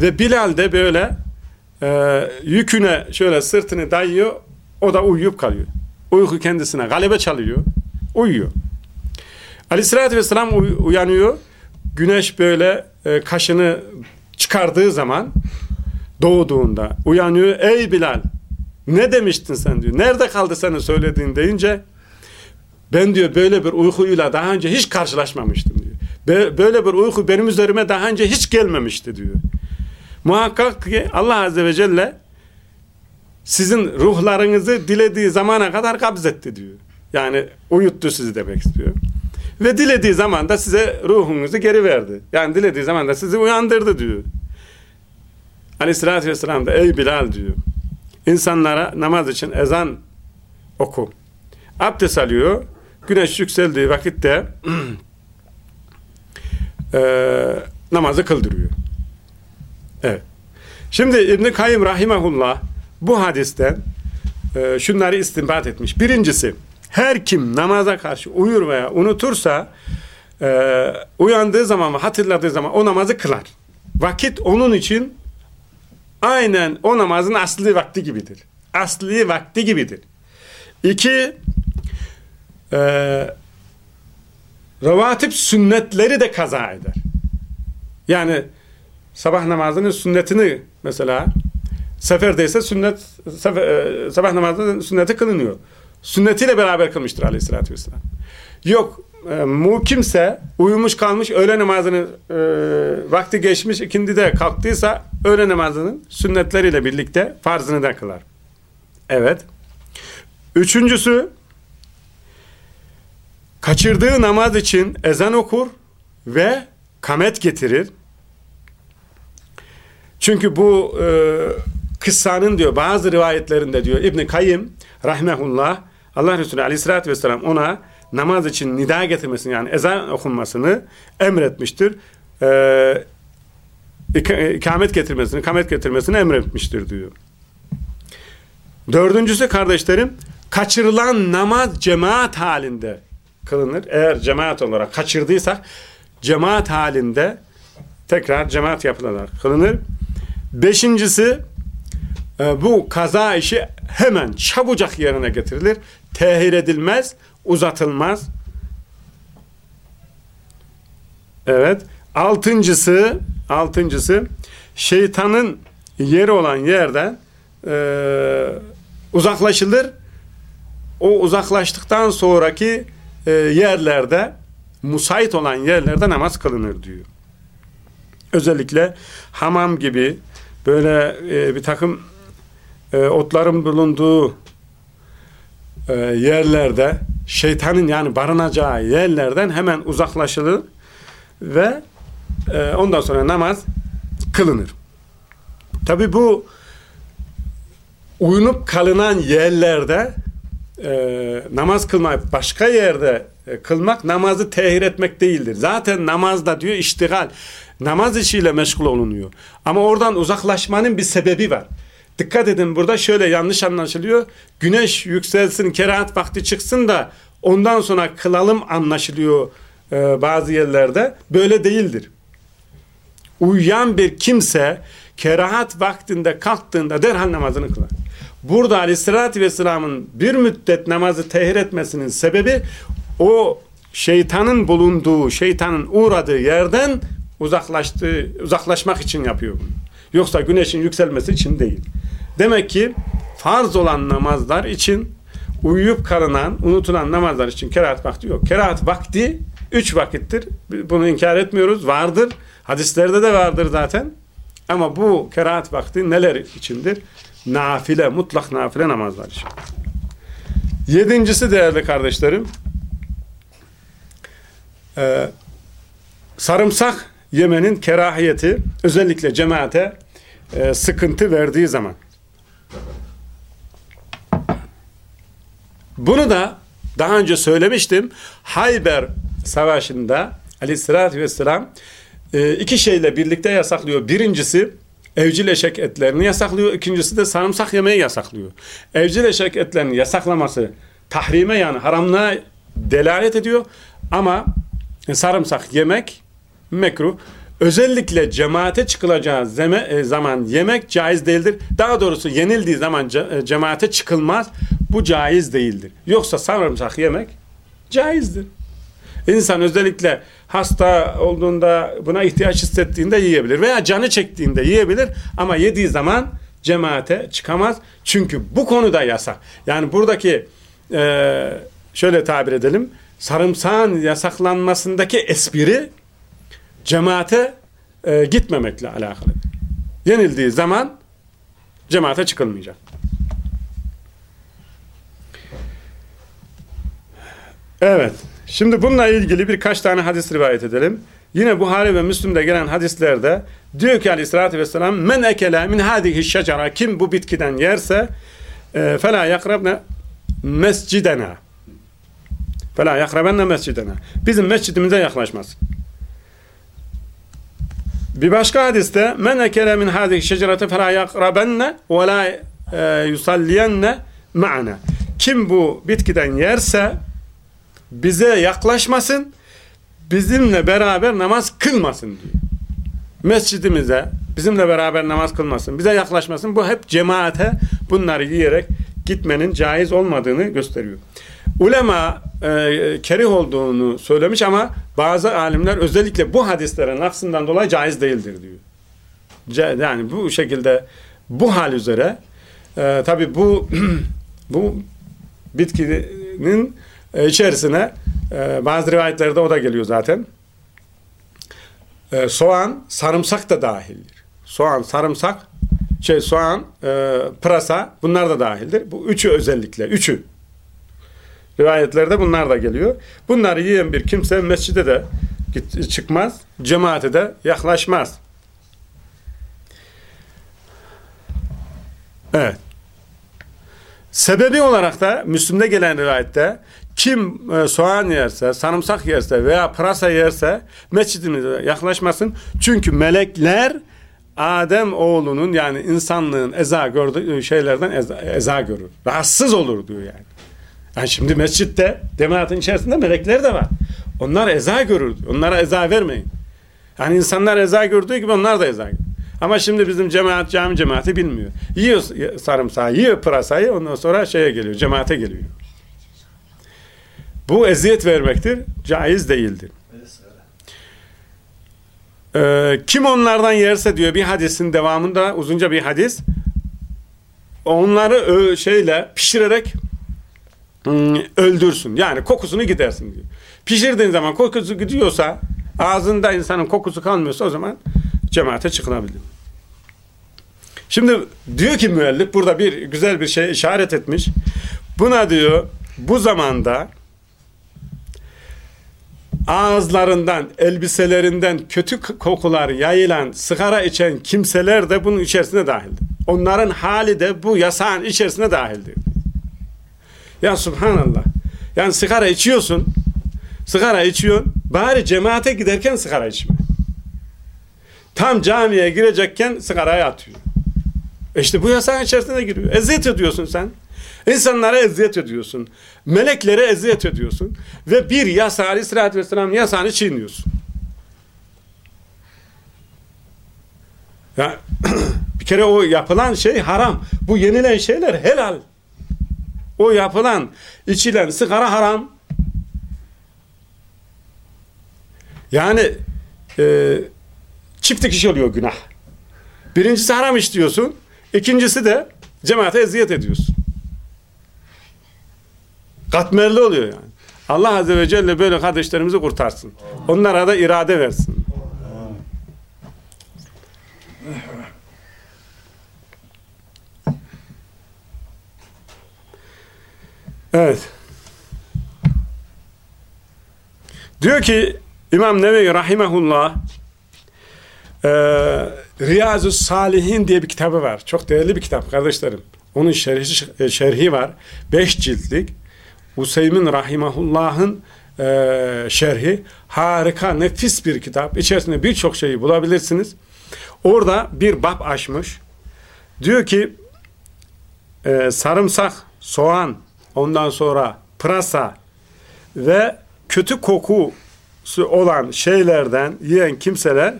A: ve Bilal de böyle e, yüküne şöyle sırtını dayıyor o da uyuyup kalıyor. Uyku kendisine galebe çalıyor. Uyuyor. Aleyhissalatü vesselam uyanıyor. Güneş böyle e, kaşını çıkardığı zaman doğduğunda uyanıyor. Ey Bilal ne demiştin sen diyor. Nerede kaldı senin söylediğin deyince ben diyor böyle bir uykuyla daha önce hiç karşılaşmamıştım diyor. Böyle bir uyku benim üzerime daha önce hiç gelmemişti diyor. Muhakkak ki Allah Azze ve Celle sizin ruhlarınızı dilediği zamana kadar kabzetti diyor. Yani uyuttu sizi demek istiyor. Ve dilediği zaman da size ruhunuzu geri verdi. Yani dilediği zaman da sizi uyandırdı diyor. Aleyhissalatü vesselam da ey Bilal diyor. İnsanlara namaz için ezan oku. Abdest alıyor. Güneş yükseldiği vakitte e, namazı kıldırıyor. Evet. Şimdi İbn-i Kayyım Rahimahullah bu hadisten e, şunları istinbat etmiş. Birincisi, her kim namaza karşı uyur veya unutursa e, uyandığı zaman ve hatırladığı zaman o namazı kılar. Vakit onun için aynen o namazın asli vakti gibidir. Asli vakti gibidir. İki, e, revatip sünnetleri de kaza eder. Yani sabah namazının sünnetini mesela seferdeyse sünnet sefer, e, sabah namazının sünneti kılınıyor. Sünnetiyle beraber kılmıştır aleyhissalatü vesselam. Yok e, mukimse uyumuş kalmış öğle namazını e, vakti geçmiş ikindi de kalktıysa öğle namazının sünnetleriyle birlikte farzını da kılar. Evet. Üçüncüsü kaçırdığı namaz için ezan okur ve kamet getirir. Çünkü bu e, kıssanın diyor bazı rivayetlerinde diyor İbn Kayyim rahmehullah Allah Resulü Aleyhisselatü vesselam ona namaz için nida getirmesini yani ezan okunmasını emretmiştir. Ee, ikamet getirmesini, kamet getirmesini emretmiştir diyor. Dördüncüsü kardeşlerim kaçırılan namaz cemaat halinde kılınır. Eğer cemaat olarak kaçırdıysak cemaat halinde tekrar cemaat yapılarak kılınır. Beşincisi e, bu kaza işi hemen çabucak yerine getirilir. Tehir edilmez, uzatılmaz. Evet. Altıncısı, altıncısı şeytanın yeri olan yerden e, uzaklaşılır. O uzaklaştıktan sonraki e, yerlerde musait olan yerlerde namaz kılınır diyor. Özellikle hamam gibi böyle e, bir takım e, otların bulunduğu e, yerlerde şeytanın yani barınacağı yerlerden hemen uzaklaşılır ve e, ondan sonra namaz kılınır. Tabi bu uyunup kalınan yerlerde e, namaz kılmak başka yerde e, kılmak namazı tehir etmek değildir. Zaten namazda diyor iştigal namaz işiyle meşgul olunuyor. Ama oradan uzaklaşmanın bir sebebi var. Dikkat edin burada şöyle yanlış anlaşılıyor. Güneş yükselsin, kerahat vakti çıksın da ondan sonra kılalım anlaşılıyor e, bazı yerlerde. Böyle değildir. Uyuyan bir kimse kerahat vaktinde kalktığında derhal namazını kılar. Burada aleyhissalatü vesselamın bir müddet namazı tehir etmesinin sebebi o şeytanın bulunduğu, şeytanın uğradığı yerden uzaklaştığı, uzaklaşmak için yapıyor bunu. Yoksa güneşin yükselmesi için değil. Demek ki farz olan namazlar için uyuyup kalınan, unutulan namazlar için kerahat vakti yok. Kerahat vakti üç vakittir. Bunu inkar etmiyoruz. Vardır. Hadislerde de vardır zaten. Ama bu kerahat vakti neler içindir? Nafile, mutlak nafile namazlar için. Yedincisi değerli kardeşlerim, e, sarımsak yemenin kerahiyeti özellikle cemaate e, sıkıntı verdiği zaman. Bunu da daha önce söylemiştim. Hayber Savaşı'nda aleyhissalatü vesselam e, iki şeyle birlikte yasaklıyor. Birincisi evcil eşek etlerini yasaklıyor. İkincisi de sarımsak yemeği yasaklıyor. Evcil eşek etlerini yasaklaması tahrime yani haramlığa delalet ediyor. Ama sarımsak yemek mekruh. Özellikle cemaate çıkılacağı e, zaman yemek caiz değildir. Daha doğrusu yenildiği zaman e, cemaate çıkılmaz. Bu caiz değildir. Yoksa sarımsak yemek caizdir. İnsan özellikle hasta olduğunda buna ihtiyaç hissettiğinde yiyebilir veya canı çektiğinde yiyebilir ama yediği zaman cemaate çıkamaz. Çünkü bu konuda yasak. Yani buradaki e, şöyle tabir edelim sarımsağın yasaklanmasındaki espri cemaate e, gitmemekle alakalı. Yenildiği zaman cemaate çıkılmayacak. Evet. Şimdi bununla ilgili birkaç tane hadis rivayet edelim. Yine Buhari ve Müslim'de gelen hadislerde diyor ki aleyhissalatü vesselam men ekele min hadihi şecera kim bu bitkiden yerse e, fela yakrabne mescidena fela yakrabenne mescidena bizim mescidimize yaklaşmaz. Bir başka hadiste men ekele min hadihi şecerete fela yakrabenne ve la e, yusalliyenne ma'na kim bu bitkiden yerse bize yaklaşmasın bizimle beraber namaz kılmasın diyor. Mescidimize bizimle beraber namaz kılmasın, bize yaklaşmasın. Bu hep cemaate bunları yiyerek gitmenin caiz olmadığını gösteriyor. Ulema e, kerih olduğunu söylemiş ama bazı alimler özellikle bu hadislerin aksından dolayı caiz değildir diyor. Yani bu şekilde bu hal üzere e, tabi bu bu bitkinin içerisine e, bazı rivayetlerde o da geliyor zaten. E, soğan, sarımsak da dahildir. Soğan, sarımsak, şey soğan, e, pırasa bunlar da dahildir. Bu üçü özellikle, üçü. Rivayetlerde bunlar da geliyor. Bunları yiyen bir kimse mescide de çıkmaz, cemaate de yaklaşmaz. Evet. Sebebi olarak da Müslüm'de gelen rivayette kim e, soğan yerse, sarımsak yerse veya pırasa yerse mescidimize yaklaşmasın. Çünkü melekler Adem oğlunun yani insanlığın eza gördüğü şeylerden eza, eza görür. Rahatsız olur diyor yani. Yani şimdi mescitte cemaatin içerisinde melekler de var. Onlar eza görür. Onlara eza vermeyin. Yani insanlar eza gördüğü gibi onlar da eza görür. Ama şimdi bizim cemaat, cami cemaati bilmiyor. Yiyor sarımsağı, yiyor pırasayı ondan sonra şeye geliyor, cemaate geliyor. Bu eziyet vermektir, caiz değildir. Ee, kim onlardan yerse diyor bir hadisin devamında uzunca bir hadis onları şeyle pişirerek öldürsün. Yani kokusunu gidersin diyor. Pişirdiğin zaman kokusu gidiyorsa ağzında insanın kokusu kalmıyorsa o zaman cemaate çıkılabilir. Şimdi diyor ki müellif burada bir güzel bir şey işaret etmiş. Buna diyor bu zamanda ağızlarından, elbiselerinden kötü kokular yayılan, sigara içen kimseler de bunun içerisine dahildir. Onların hali de bu yasağın içerisine dahildir. Ya subhanallah. Yani sigara içiyorsun, sigara içiyorsun, bari cemaate giderken sigara içme. Tam camiye girecekken sigaraya atıyor. E işte bu yasağın içerisine giriyor. Eziyet ediyorsun sen. İnsanlara eziyet ediyorsun. Meleklere eziyet ediyorsun. Ve bir yasa aleyhissalatü vesselam yasağını çiğniyorsun. Ya, bir kere o yapılan şey haram. Bu yenilen şeyler helal. O yapılan, içilen sigara haram. Yani e, çift dikiş oluyor günah. Birincisi haram işliyorsun. İkincisi de cemaate eziyet ediyorsun. Katmerli oluyor yani. Allah Azze ve Celle böyle kardeşlerimizi kurtarsın. Onlara da irade versin. Evet. Diyor ki İmam Nevevi Rahimahullah e, Riyazu Salihin diye bir kitabı var. Çok değerli bir kitap kardeşlerim. Onun şerhi, şerhi var. Beş ciltlik. Useymin Rahimahullah'ın e, şerhi. Harika, nefis bir kitap. İçerisinde birçok şeyi bulabilirsiniz. Orada bir bab açmış. Diyor ki e, sarımsak, soğan, ondan sonra pırasa ve kötü kokusu olan şeylerden yiyen kimseler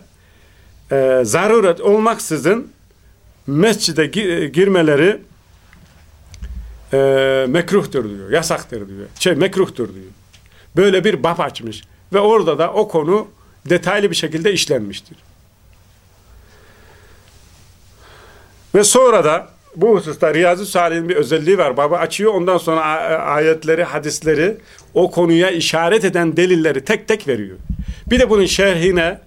A: e, zaruret olmaksızın mescide girmeleri e, mekruhtur diyor, yasaktır diyor. Şey mekruhtur diyor. Böyle bir bab açmış ve orada da o konu detaylı bir şekilde işlenmiştir. Ve sonra da bu hususta Riyazu Salih'in bir özelliği var. Baba açıyor ondan sonra ayetleri, hadisleri o konuya işaret eden delilleri tek tek veriyor. Bir de bunun şerhine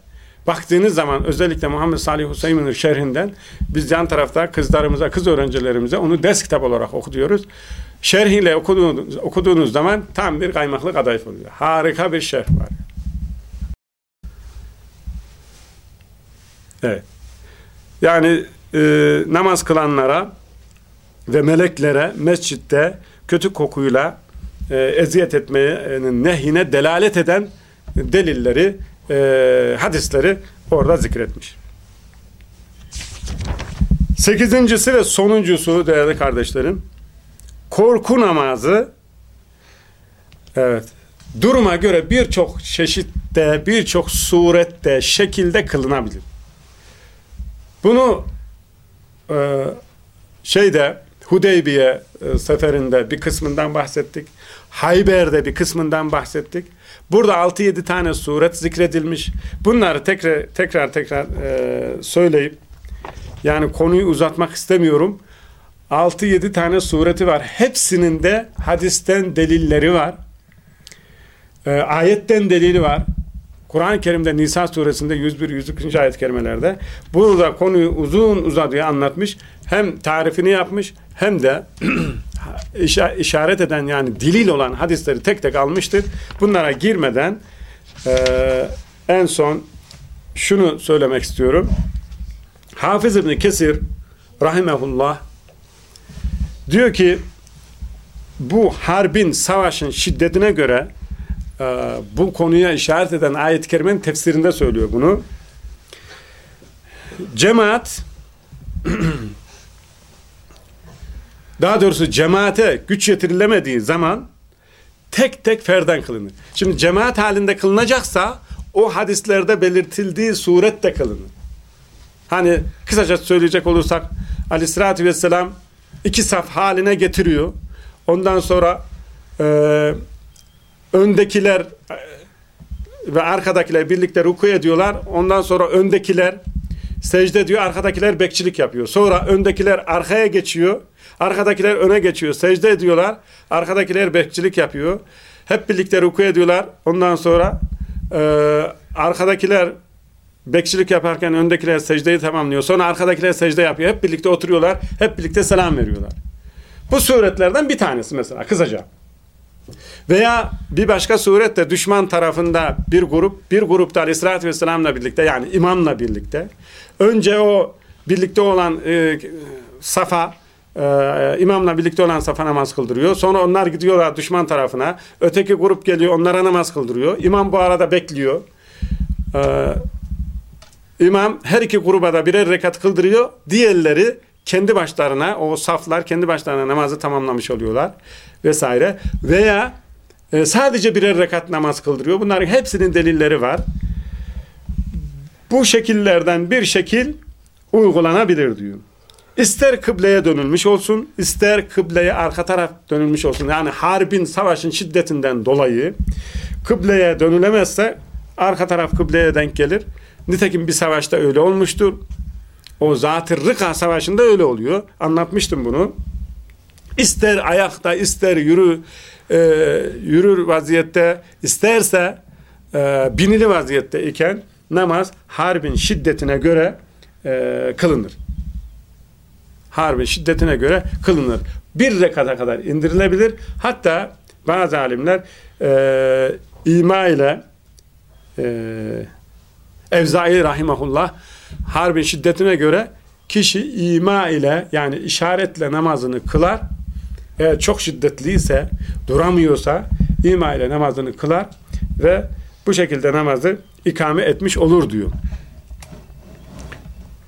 A: baktığınız zaman özellikle Muhammed Salih Hüseyin'in şerhinden biz yan tarafta kızlarımıza, kız öğrencilerimize onu ders kitap olarak okutuyoruz. Şerhiyle okuduğunuz, okuduğunuz zaman tam bir kaymaklı kadayıf oluyor. Harika bir şerh var. Evet. Yani e, namaz kılanlara ve meleklere mescitte kötü kokuyla e, eziyet etmenin nehyine delalet eden delilleri, e, hadisleri orada zikretmiş. Sekizincisi ve sonuncusu değerli kardeşlerim, korku namazı evet duruma göre birçok çeşitte, birçok surette, şekilde kılınabilir. Bunu e, şeyde Hudeybiye e, seferinde bir kısmından bahsettik. Hayber'de bir kısmından bahsettik. Burada 6-7 tane suret zikredilmiş. Bunları tekrar tekrar tekrar e, söyleyip yani konuyu uzatmak istemiyorum. 6-7 tane sureti var. Hepsinin de hadisten delilleri var. E, ayetten delili var. Kur'an-ı Kerim'de Nisa suresinde 101-102. ayet kerimelerde burada konuyu uzun uzadıya anlatmış. Hem tarifini yapmış hem de işaret eden yani dilil olan hadisleri tek tek almıştır. Bunlara girmeden e, en son şunu söylemek istiyorum. Hafız İbni Kesir rahimehullah diyor ki bu harbin, savaşın şiddetine göre bu konuya işaret eden ayet-i kerimenin tefsirinde söylüyor bunu. Cemaat daha doğrusu cemaate güç yetirilemediği zaman tek tek ferden kılınır. Şimdi cemaat halinde kılınacaksa o hadislerde belirtildiği surette kılınır. Hani kısaca söyleyecek olursak aleyhissalatü vesselam iki saf haline getiriyor. Ondan sonra e, öndekiler ve arkadakiler birlikte ruku ediyorlar. Ondan sonra öndekiler secde diyor, arkadakiler bekçilik yapıyor. Sonra öndekiler arkaya geçiyor. Arkadakiler öne geçiyor. Secde ediyorlar. Arkadakiler bekçilik yapıyor. Hep birlikte ruku ediyorlar. Ondan sonra e, arkadakiler bekçilik yaparken öndekiler secdeyi tamamlıyor. Sonra arkadakiler secde yapıyor. Hep birlikte oturuyorlar. Hep birlikte selam veriyorlar. Bu suretlerden bir tanesi mesela kısaca. Veya bir başka surette düşman tarafında bir grup, bir grupta aleyhissalatü vesselamla birlikte yani imamla birlikte önce o birlikte olan e, safa e, imamla birlikte olan safa namaz kıldırıyor. Sonra onlar gidiyorlar düşman tarafına. Öteki grup geliyor onlara namaz kıldırıyor. İmam bu arada bekliyor. E, imam her iki gruba da birer rekat kıldırıyor. Diğerleri kendi başlarına o saflar kendi başlarına namazı tamamlamış oluyorlar vesaire. Veya e, sadece birer rekat namaz kıldırıyor. Bunların hepsinin delilleri var. Bu şekillerden bir şekil uygulanabilir diyor. İster kıbleye dönülmüş olsun, ister kıbleye arka taraf dönülmüş olsun. Yani harbin, savaşın şiddetinden dolayı kıbleye dönülemezse arka taraf kıbleye denk gelir. Nitekim bir savaşta öyle olmuştur. O Zat-ı Rıka savaşında öyle oluyor. Anlatmıştım bunu. İster ayakta, ister yürü, e, yürür vaziyette, isterse e, binili vaziyette iken namaz harbin şiddetine göre e, kılınır. Harbin şiddetine göre kılınır. Bir rekata kadar indirilebilir. Hatta bazı alimler e, ima ile e, Evzai rahimahullah harbin şiddetine göre kişi ima ile yani işaretle namazını kılar. Eğer çok şiddetliyse, duramıyorsa ima ile namazını kılar ve bu şekilde namazı ikame etmiş olur diyor.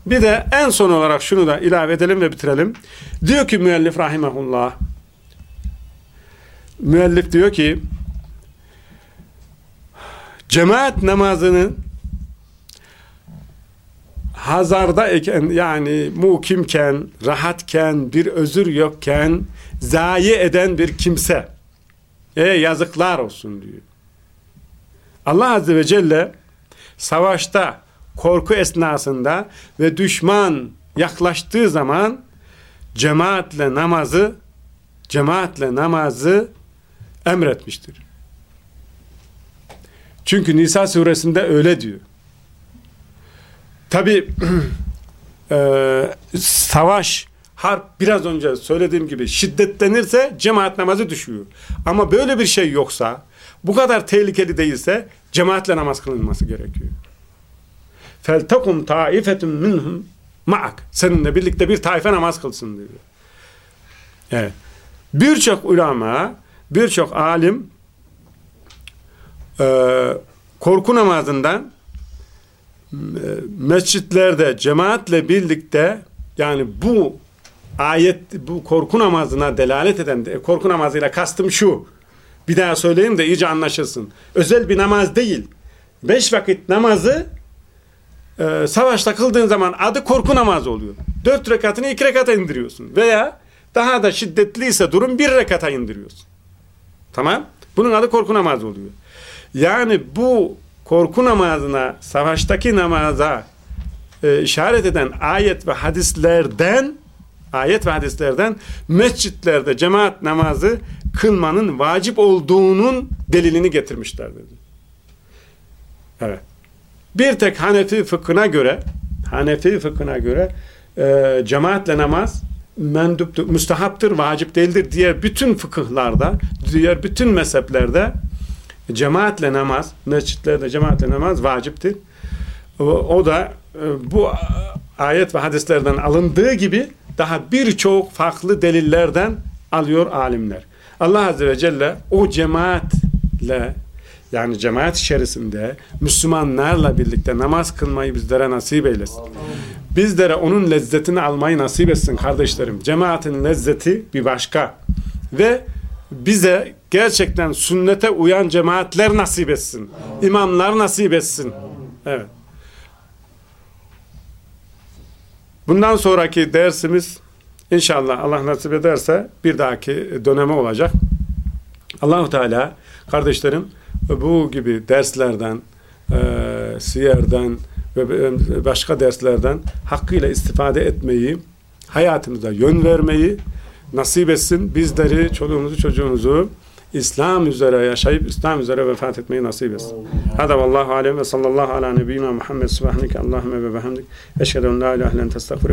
A: Bir de en son olarak şunu da ilave edelim ve bitirelim. Diyor ki müellif rahimahullah müellif diyor ki cemaat namazının hazarda iken yani mukimken, rahatken, bir özür yokken zayi eden bir kimse e yazıklar olsun diyor. Allah Azze ve Celle savaşta, korku esnasında ve düşman yaklaştığı zaman cemaatle namazı cemaatle namazı emretmiştir. Çünkü Nisa suresinde öyle diyor. tabi e, savaş, harp biraz önce söylediğim gibi şiddetlenirse cemaat namazı düşüyor. Ama böyle bir şey yoksa, bu kadar tehlikeli değilse cemaatle namaz kılınması gerekiyor. فَلْتَقُمْ تَائِفَةٌ مِنْهُمْ ma'ak. Seninle birlikte bir taife namaz kılsın diyor. Evet. Birçok ulama, birçok alim e, korku namazından e, mescitlerde cemaatle birlikte yani bu ayet bu korku namazına delalet eden korku namazıyla kastım şu bir daha söyleyeyim de iyice anlaşılsın. Özel bir namaz değil. Beş vakit namazı e, savaşta kıldığın zaman adı korku namazı oluyor. Dört rekatını iki rekata indiriyorsun. Veya daha da şiddetliyse durum bir rekata indiriyorsun. Tamam? Bunun adı korku namazı oluyor. Yani bu korku namazına, savaştaki namaza e, işaret eden ayet ve hadislerden ayet ve hadislerden mescitlerde cemaat namazı kılmanın vacip olduğunun delilini getirmişlerdir. Evet. Bir tek Hanefi fıkhına göre Hanefi fıkhına göre e, cemaatle namaz menduptur, müstehaptır, vacip değildir. Diğer bütün fıkıhlarda, diğer bütün mezheplerde cemaatle namaz, mescitlerde cemaatle namaz vaciptir. O, da e, bu ayet ve hadislerden alındığı gibi daha birçok farklı delillerden alıyor alimler. Allah Azze ve Celle o cemaatle yani cemaat içerisinde Müslümanlarla birlikte namaz kılmayı bizlere nasip eylesin. Bizlere onun lezzetini almayı nasip etsin kardeşlerim. Cemaatin lezzeti bir başka. Ve bize gerçekten sünnete uyan cemaatler nasip etsin. İmamlar nasip etsin. Evet. Bundan sonraki dersimiz inşallah Allah nasip ederse bir dahaki döneme olacak. Allahu Teala kardeşlerim bu gibi derslerden, e, siyerden ve başka derslerden hakkıyla istifade etmeyi, hayatımıza yön vermeyi nasip etsin. Bizleri, çoluğumuzu, çocuğumuzu İslam üzere yaşayıp İslam üzere vefat etmeyi nasip etsin. Hada vallahu alem ve sallallahu ala nebiyyina Muhammed subhaneke Allahümme ve behamdik. Eşhedü en la ilahe len